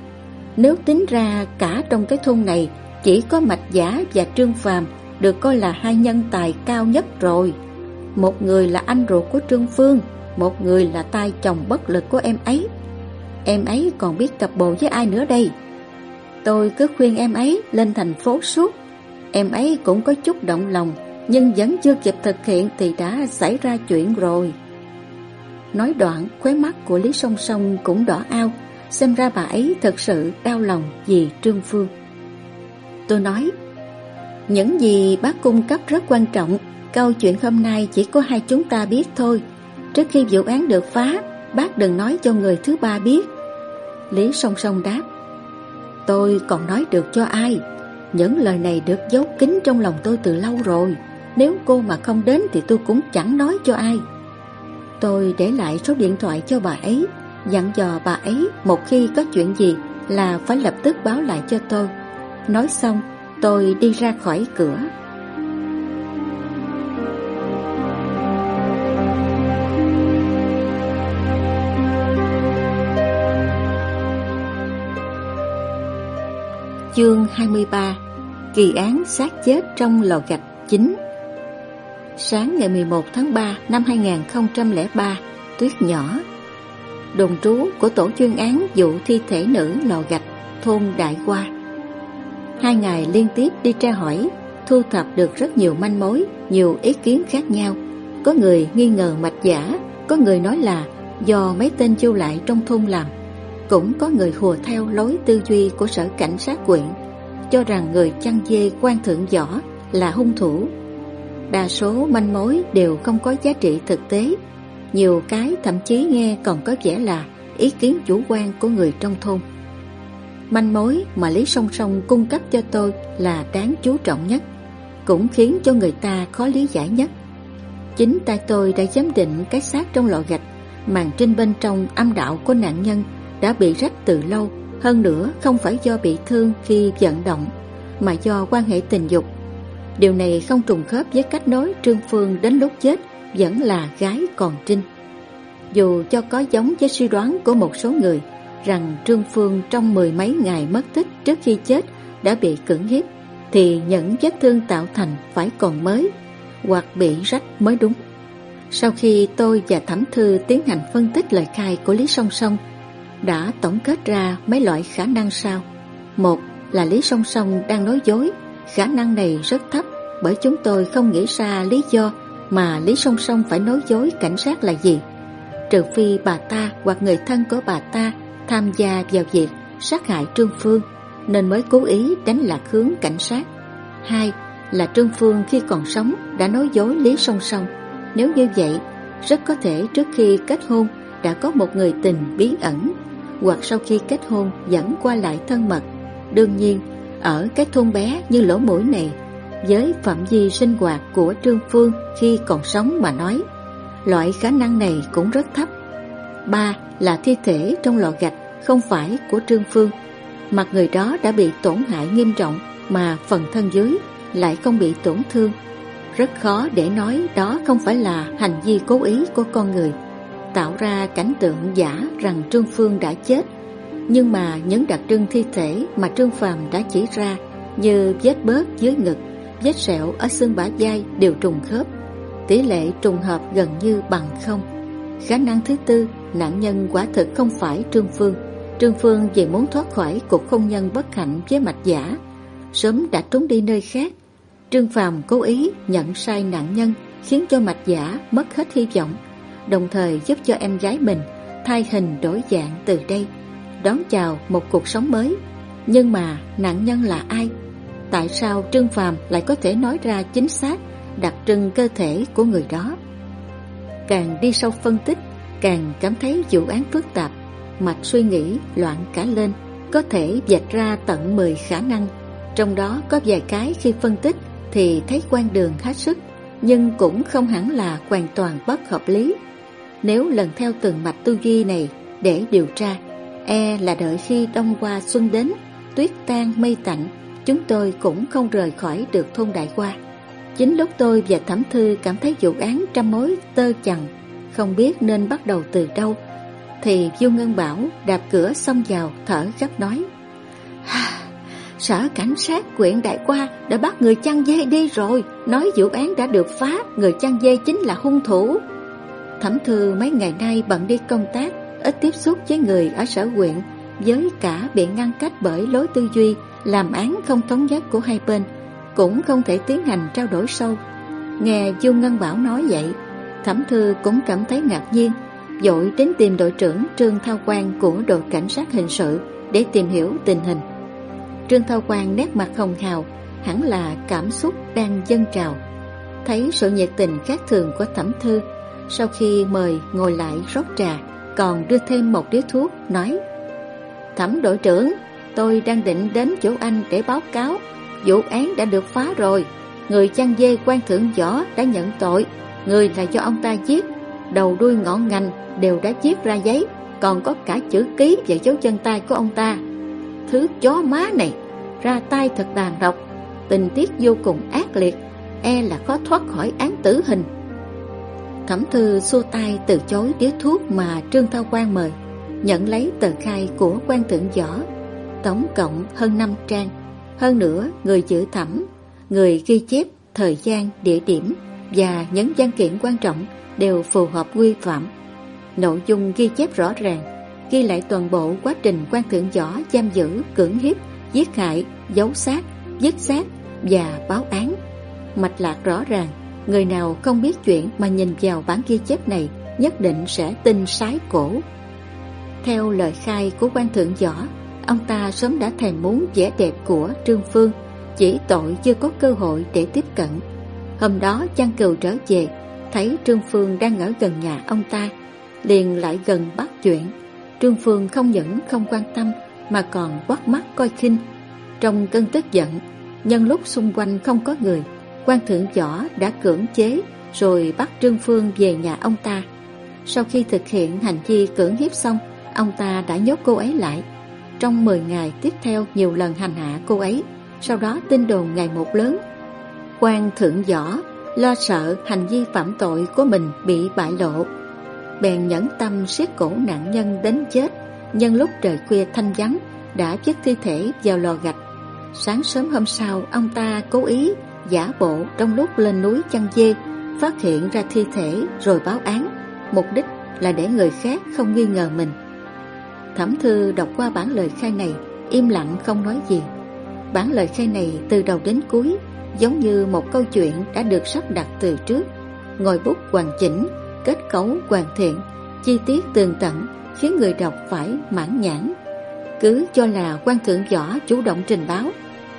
Nếu tính ra cả trong cái thôn này, Chỉ có Mạch Giả và Trương Phàm Được coi là hai nhân tài cao nhất rồi. Một người là anh ruột của Trương Phương, một người là tay chồng bất lực của em ấy. Em ấy còn biết cặp bồ với ai nữa đây? Tôi cứ khuyên em ấy lên thành phố suốt Em ấy cũng có chút động lòng, Nhưng vẫn chưa kịp thực hiện thì đã xảy ra chuyện rồi. Nói đoạn, khóe mắt của Lý Song Song cũng đỏ ao, Xem ra bà ấy thật sự đau lòng vì Trương Phương. Tôi nói, Những gì bác cung cấp rất quan trọng, Câu chuyện hôm nay chỉ có hai chúng ta biết thôi. Trước khi vụ án được phá, Bác đừng nói cho người thứ ba biết. Lý song song đáp, Tôi còn nói được cho ai? Những lời này được giấu kín trong lòng tôi từ lâu rồi. Nếu cô mà không đến thì tôi cũng chẳng nói cho ai. Tôi để lại số điện thoại cho bà ấy, Dặn dò bà ấy một khi có chuyện gì Là phải lập tức báo lại cho tôi. Nói xong, tôi đi ra khỏi cửa. Chương 23 Kỳ án sát chết trong lò gạch chính. Sáng ngày 11 tháng 3 năm 2003 Tuyết nhỏ, Đồn trú của tổ chuyên án vụ thi thể nữ lò gạch Thôn Đại Qua Hai ngày liên tiếp đi tra hỏi, Thu thập được rất nhiều manh mối, Nhiều ý kiến khác nhau. Có người nghi ngờ mạch giả, Có người nói là do mấy tên chiêu lại trong thôn làm cũng có người hùa theo lối tư duy của sở cảnh sát quyện, cho rằng người chăn dê quan thượng võ là hung thủ. Đa số manh mối đều không có giá trị thực tế, nhiều cái thậm chí nghe còn có vẻ là ý kiến chủ quan của người trong thôn. Manh mối mà Lý Song Song cung cấp cho tôi là đáng chú trọng nhất, cũng khiến cho người ta khó lý giải nhất. Chính tay tôi đã giám định cái xác trong lọ gạch, màn trên bên trong âm đạo của nạn nhân đã bị rách từ lâu, hơn nữa không phải do bị thương khi vận động, mà do quan hệ tình dục. Điều này không trùng khớp với cách nói Trương Phương đến lúc chết vẫn là gái còn trinh. Dù cho có giống với suy đoán của một số người rằng Trương Phương trong mười mấy ngày mất tích trước khi chết đã bị cưỡng hiếp, thì những vết thương tạo thành phải còn mới hoặc bị rách mới đúng. Sau khi tôi và Thẩm Thư tiến hành phân tích lời khai của Lý Song Song đã tổng kết ra mấy loại khả năng sau. Một là Lý Song Song đang nói dối, khả năng này rất thấp bởi chúng tôi không nghĩ ra lý do mà Lý Song Song phải nói dối cảnh sát là gì? Trừ phi bà ta hoặc người thân của bà ta tham gia vào việc sát hại Trương Phương nên mới cố ý đánh lạc hướng cảnh sát. Hai là Trương Phương khi còn sống đã nói dối Lý Song Song. Nếu như vậy, rất có thể trước khi kết hôn đã có một người tình bí ẩn hoặc sau khi kết hôn vẫn qua lại thân mật. Đương nhiên, ở cái thôn bé như lỗ mũi này, với phạm vi sinh hoạt của Trương Phương khi còn sống mà nói, loại khả năng này cũng rất thấp. Ba là thi thể trong lò gạch không phải của Trương Phương. Mặt người đó đã bị tổn hại nghiêm trọng mà phần thân dưới lại không bị tổn thương. Rất khó để nói đó không phải là hành vi cố ý của con người, tạo ra cảnh tượng giả rằng Trương Phương đã chết. Nhưng mà những đặc trưng thi thể mà Trương Phàm đã chỉ ra như vết bớt dưới ngực, vết sẹo ở xương bả vai đều trùng khớp. Tỷ lệ trùng hợp gần như bằng không. Khả năng thứ tư, nạn nhân quả thực không phải Trương Phương. Trương Phương vì muốn thoát khỏi cuộc hôn nhân bất hạnh với mạch giả, sớm đã trốn đi nơi khác. Trương Phàm cố ý nhận sai nạn nhân khiến cho mạch giả mất hết hy vọng, đồng thời giúp cho em gái mình thay hình đổi dạng từ đây, đón chào một cuộc sống mới. Nhưng mà nạn nhân là ai? Tại sao Trương Phàm lại có thể nói ra chính xác đặc trưng cơ thể của người đó? Càng đi sâu phân tích, càng cảm thấy vụ án phức tạp mạch suy nghĩ loạn cả lên, có thể dạch ra tận 10 khả năng. Trong đó có vài cái khi phân tích thì thấy quan đường hết sức, nhưng cũng không hẳn là hoàn toàn bất hợp lý. Nếu lần theo từng mạch tư duy này để điều tra, e là đợi khi đông qua xuân đến, tuyết tan mây tạnh, chúng tôi cũng không rời khỏi được thôn Đại Qua. Chính lúc tôi và Thẩm Thư cảm thấy vụ án trăm mối tơ chằng, không biết nên bắt đầu từ đâu, thì Du Ngân Bảo đạp cửa xông vào thở gấp nói Sở cảnh sát quyện Đại Qua đã bắt người chăn dê đi rồi Nói vụ án đã được phá Người chăn dê chính là hung thủ Thẩm thư mấy ngày nay bận đi công tác Ít tiếp xúc với người ở sở quyện Với cả bị ngăn cách bởi lối tư duy Làm án không thống nhất của hai bên Cũng không thể tiến hành trao đổi sâu Nghe Du Ngân Bảo nói vậy Thẩm thư cũng cảm thấy ngạc nhiên dội đến tìm đội trưởng Trương Thao Quang của đội cảnh sát hình sự để tìm hiểu tình hình. Trương Thao Quang nét mặt hồng hào, hẳn là cảm xúc đang dâng trào. Thấy sự nhiệt tình khác thường của Thẩm Thư, sau khi mời ngồi lại rót trà, còn đưa thêm một đĩa thuốc, nói Thẩm đội trưởng, tôi đang định đến chỗ anh để báo cáo, vụ án đã được phá rồi. Người chăn dê quan thượng võ đã nhận tội, người là do ông ta giết, đầu đuôi ngọn ngành đều đã viết ra giấy, còn có cả chữ ký và dấu chân tay của ông ta. Thứ chó má này, ra tay thật tàn độc, tình tiết vô cùng ác liệt, e là khó thoát khỏi án tử hình. Thẩm thư xua tay từ chối điếu thuốc mà Trương Thao Quang mời, nhận lấy tờ khai của quan thượng võ, tổng cộng hơn 5 trang. Hơn nữa, người giữ thẩm, người ghi chép thời gian, địa điểm và những văn kiện quan trọng đều phù hợp quy phạm. Nội dung ghi chép rõ ràng, ghi lại toàn bộ quá trình quan thượng võ giam giữ, cưỡng hiếp, giết hại, giấu xác, giết xác và báo án. Mạch lạc rõ ràng, người nào không biết chuyện mà nhìn vào bản ghi chép này nhất định sẽ tin sái cổ. Theo lời khai của quan thượng võ, ông ta sớm đã thèm muốn vẻ đẹp của Trương Phương, chỉ tội chưa có cơ hội để tiếp cận. Hôm đó Giang Cừu trở về, thấy Trương Phương đang ở gần nhà ông ta, liền lại gần bắt chuyện. Trương Phương không những không quan tâm mà còn quát mắt coi khinh. Trong cơn tức giận, nhân lúc xung quanh không có người, quan thượng võ đã cưỡng chế rồi bắt Trương Phương về nhà ông ta. Sau khi thực hiện hành vi cưỡng hiếp xong, ông ta đã nhốt cô ấy lại. Trong 10 ngày tiếp theo nhiều lần hành hạ cô ấy, sau đó tin đồn ngày một lớn. Quan thượng võ lo sợ hành vi phạm tội của mình bị bại lộ bèn nhẫn tâm siết cổ nạn nhân đến chết nhân lúc trời khuya thanh vắng đã chất thi thể vào lò gạch sáng sớm hôm sau ông ta cố ý giả bộ trong lúc lên núi chăn dê phát hiện ra thi thể rồi báo án. Mục đích là để người khác không nghi ngờ mình. Thẩm thư đọc qua bản lời khai này im lặng không nói gì. Bản lời khai này từ đầu đến cuối giống như một câu chuyện đã được sắp đặt từ trước. Ngòi bút hoàn chỉnh, kết cấu hoàn thiện, chi tiết tường tận khiến người đọc phải mãn nhãn. Cứ cho là quan thượng võ chủ động trình báo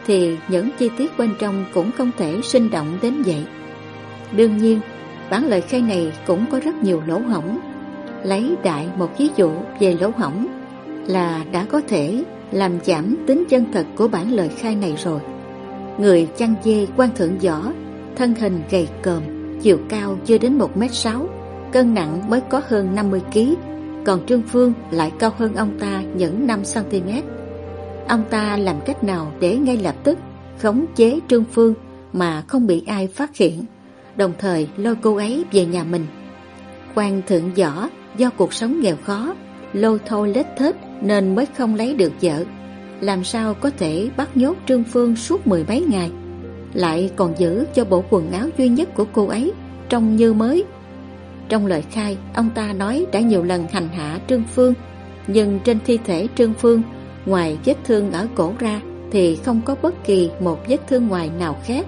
thì những chi tiết bên trong cũng không thể sinh động đến vậy. Đương nhiên, bản lời khai này cũng có rất nhiều lỗ hổng. Lấy đại một ví dụ về lỗ hổng là đã có thể làm giảm tính chân thật của bản lời khai này rồi. Người chăn dê quan thượng võ, thân hình gầy còm, chiều cao chưa đến 1m6, cân nặng mới có hơn 50kg, còn Trương Phương lại cao hơn ông ta những 5cm. Ông ta làm cách nào để ngay lập tức khống chế Trương Phương mà không bị ai phát hiện, đồng thời lôi cô ấy về nhà mình. Quan thượng võ do cuộc sống nghèo khó, lô thôi lết thết nên mới không lấy được vợ. Làm sao có thể bắt nhốt Trương Phương suốt mười mấy ngày, lại còn giữ cho bộ quần áo duy nhất của cô ấy trông như mới. Trong lời khai, ông ta nói đã nhiều lần hành hạ Trương Phương, nhưng trên thi thể Trương Phương, ngoài vết thương ở cổ ra, thì không có bất kỳ một vết thương ngoài nào khác.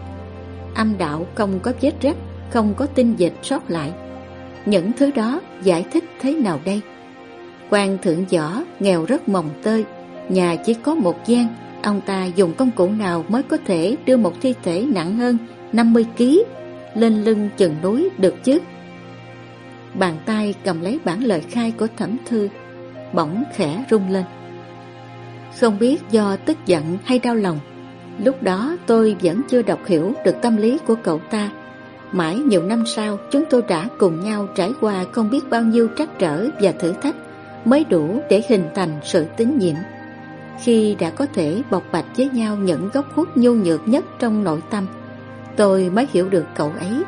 Âm đạo không có vết rách, không có tinh dịch sót lại. Những thứ đó giải thích thế nào đây? quan thượng võ nghèo rất mồng tơi, nhà chỉ có một gian, ông ta dùng công cụ nào mới có thể đưa một thi thể nặng hơn 50 kg lên lưng chừng núi được chứ? Bàn tay cầm lấy bản lời khai của thẩm thư, bỗng khẽ rung lên. Không biết do tức giận hay đau lòng, lúc đó tôi vẫn chưa đọc hiểu được tâm lý của cậu ta. Mãi nhiều năm sau, chúng tôi đã cùng nhau trải qua không biết bao nhiêu trắc trở và thử thách mới đủ để hình thành sự tín nhiệm. Khi đã có thể bộc bạch với nhau những góc khuất nhu nhược nhất trong nội tâm, tôi mới hiểu được cậu ấy.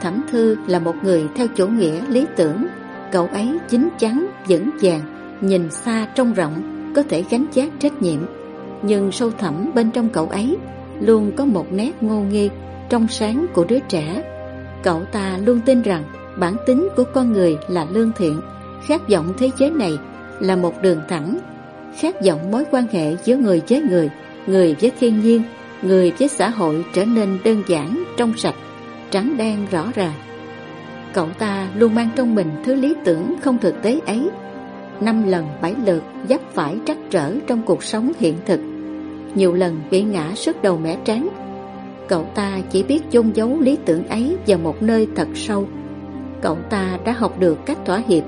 Thẩm Thư là một người theo chủ nghĩa lý tưởng, cậu ấy chính chắn, vững vàng, nhìn xa trông rộng, có thể gánh vác trách nhiệm. Nhưng sâu thẳm bên trong cậu ấy luôn có một nét ngô nghi, trong sáng của đứa trẻ. Cậu ta luôn tin rằng bản tính của con người là lương thiện, khát vọng thế giới này là một đường thẳng, khát vọng mối quan hệ giữa người với người, người với thiên nhiên, người với xã hội trở nên đơn giản, trong sạch, trắng đen rõ ràng. Cậu ta luôn mang trong mình thứ lý tưởng không thực tế ấy. Năm lần bảy lượt dấp phải trắc trở trong cuộc sống hiện thực. Nhiều lần bị ngã sức đầu mẻ trán. Cậu ta chỉ biết chôn giấu lý tưởng ấy vào một nơi thật sâu. Cậu ta đã học được cách thỏa hiệp,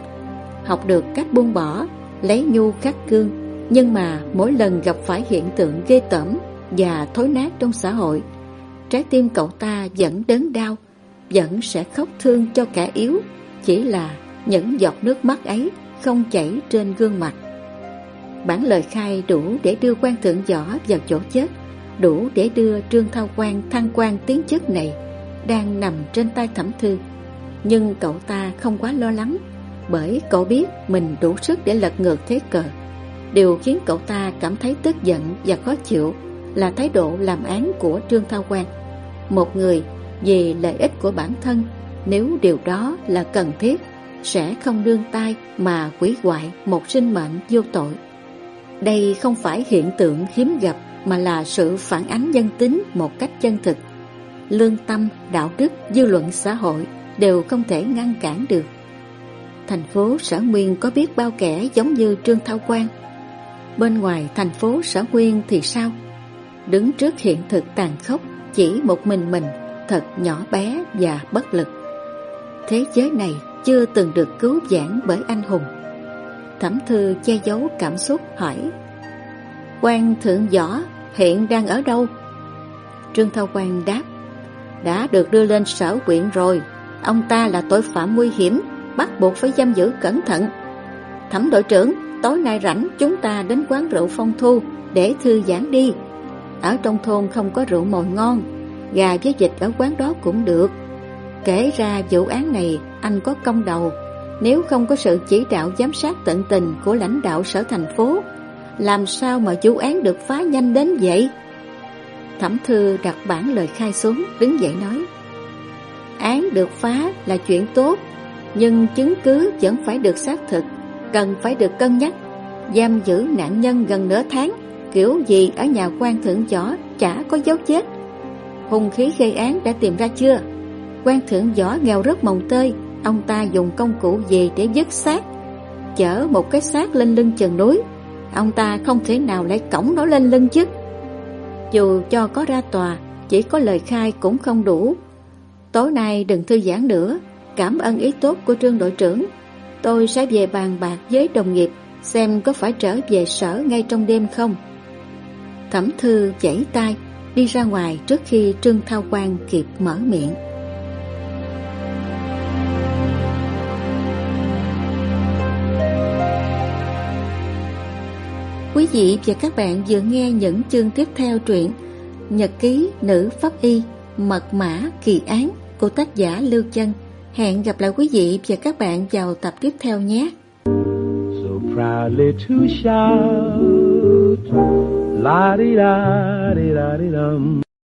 học được cách buông bỏ, lấy nhu khắc cương. Nhưng mà mỗi lần gặp phải hiện tượng ghê tởm và thối nát trong xã hội, trái tim cậu ta vẫn đớn đau, vẫn sẽ khóc thương cho kẻ yếu, chỉ là những giọt nước mắt ấy không chảy trên gương mặt. Bản lời khai đủ để đưa quan thượng võ vào chỗ chết, đủ để đưa Trương Thao Quang thăng quan tiến chức này đang nằm trên tay thẩm thư. Nhưng cậu ta không quá lo lắng, bởi cậu biết mình đủ sức để lật ngược thế cờ. Điều khiến cậu ta cảm thấy tức giận và khó chịu là thái độ làm án của Trương Thao Quang. Một người vì lợi ích của bản thân, nếu điều đó là cần thiết, sẽ không đương tay mà quỷ hoại một sinh mệnh vô tội. Đây không phải hiện tượng hiếm gặp mà là sự phản ánh nhân tính một cách chân thực. Lương tâm, đạo đức, dư luận xã hội đều không thể ngăn cản được. Thành phố Sở Nguyên có biết bao kẻ giống như Trương Thao Quang. Bên ngoài thành phố Sở Nguyên thì sao? Đứng trước hiện thực tàn khốc, chỉ một mình mình, thật nhỏ bé và bất lực. Thế giới này chưa từng được cứu giảng bởi anh hùng. Thẩm thư che giấu cảm xúc hỏi quan thượng võ hiện đang ở đâu? Trương Thao Quang đáp, Đã được đưa lên sở quyện rồi Ông ta là tội phạm nguy hiểm, Bắt buộc phải giam giữ cẩn thận Thẩm đội trưởng, Tối nay rảnh chúng ta đến quán rượu phong thu Để thư giãn đi Ở trong thôn không có rượu mồi ngon, Gà với vịt ở quán đó cũng được Kể ra vụ án này Anh có công đầu Nếu không có sự chỉ đạo giám sát tận tình Của lãnh đạo sở thành phố làm sao mà vụ án được phá nhanh đến vậy? Thẩm thư đặt bản lời khai xuống, đứng dậy nói. Án được phá là chuyện tốt, nhưng chứng cứ vẫn phải được xác thực, cần phải được cân nhắc. Giam giữ nạn nhân gần nửa tháng, kiểu gì ở nhà quan thượng chó chả có dấu chết. Hung khí gây án đã tìm ra chưa? Quan thượng võ nghèo rất mồng tơi, Ông ta dùng công cụ gì để dứt xác, Chở một cái xác lên lưng chừng núi. Ông ta không thể nào lại cổng nó lên lưng chứ. Dù cho có ra tòa, Chỉ có lời khai cũng không đủ. Tối nay đừng thư giãn nữa, Cảm ơn ý tốt của trương đội trưởng. Tôi sẽ về bàn bạc với đồng nghiệp, Xem có phải trở về sở ngay trong đêm không. Thẩm thư chảy tay Đi ra ngoài trước khi Trương Thao Quang kịp mở miệng. Quý vị và các bạn vừa nghe những chương tiếp theo truyện Nhật ký nữ pháp y, Mật mã kỳ án của tác giả Lưu Chân. Hẹn gặp lại quý vị và các bạn vào tập tiếp theo nhé. So proudly to shout La di da di da di dum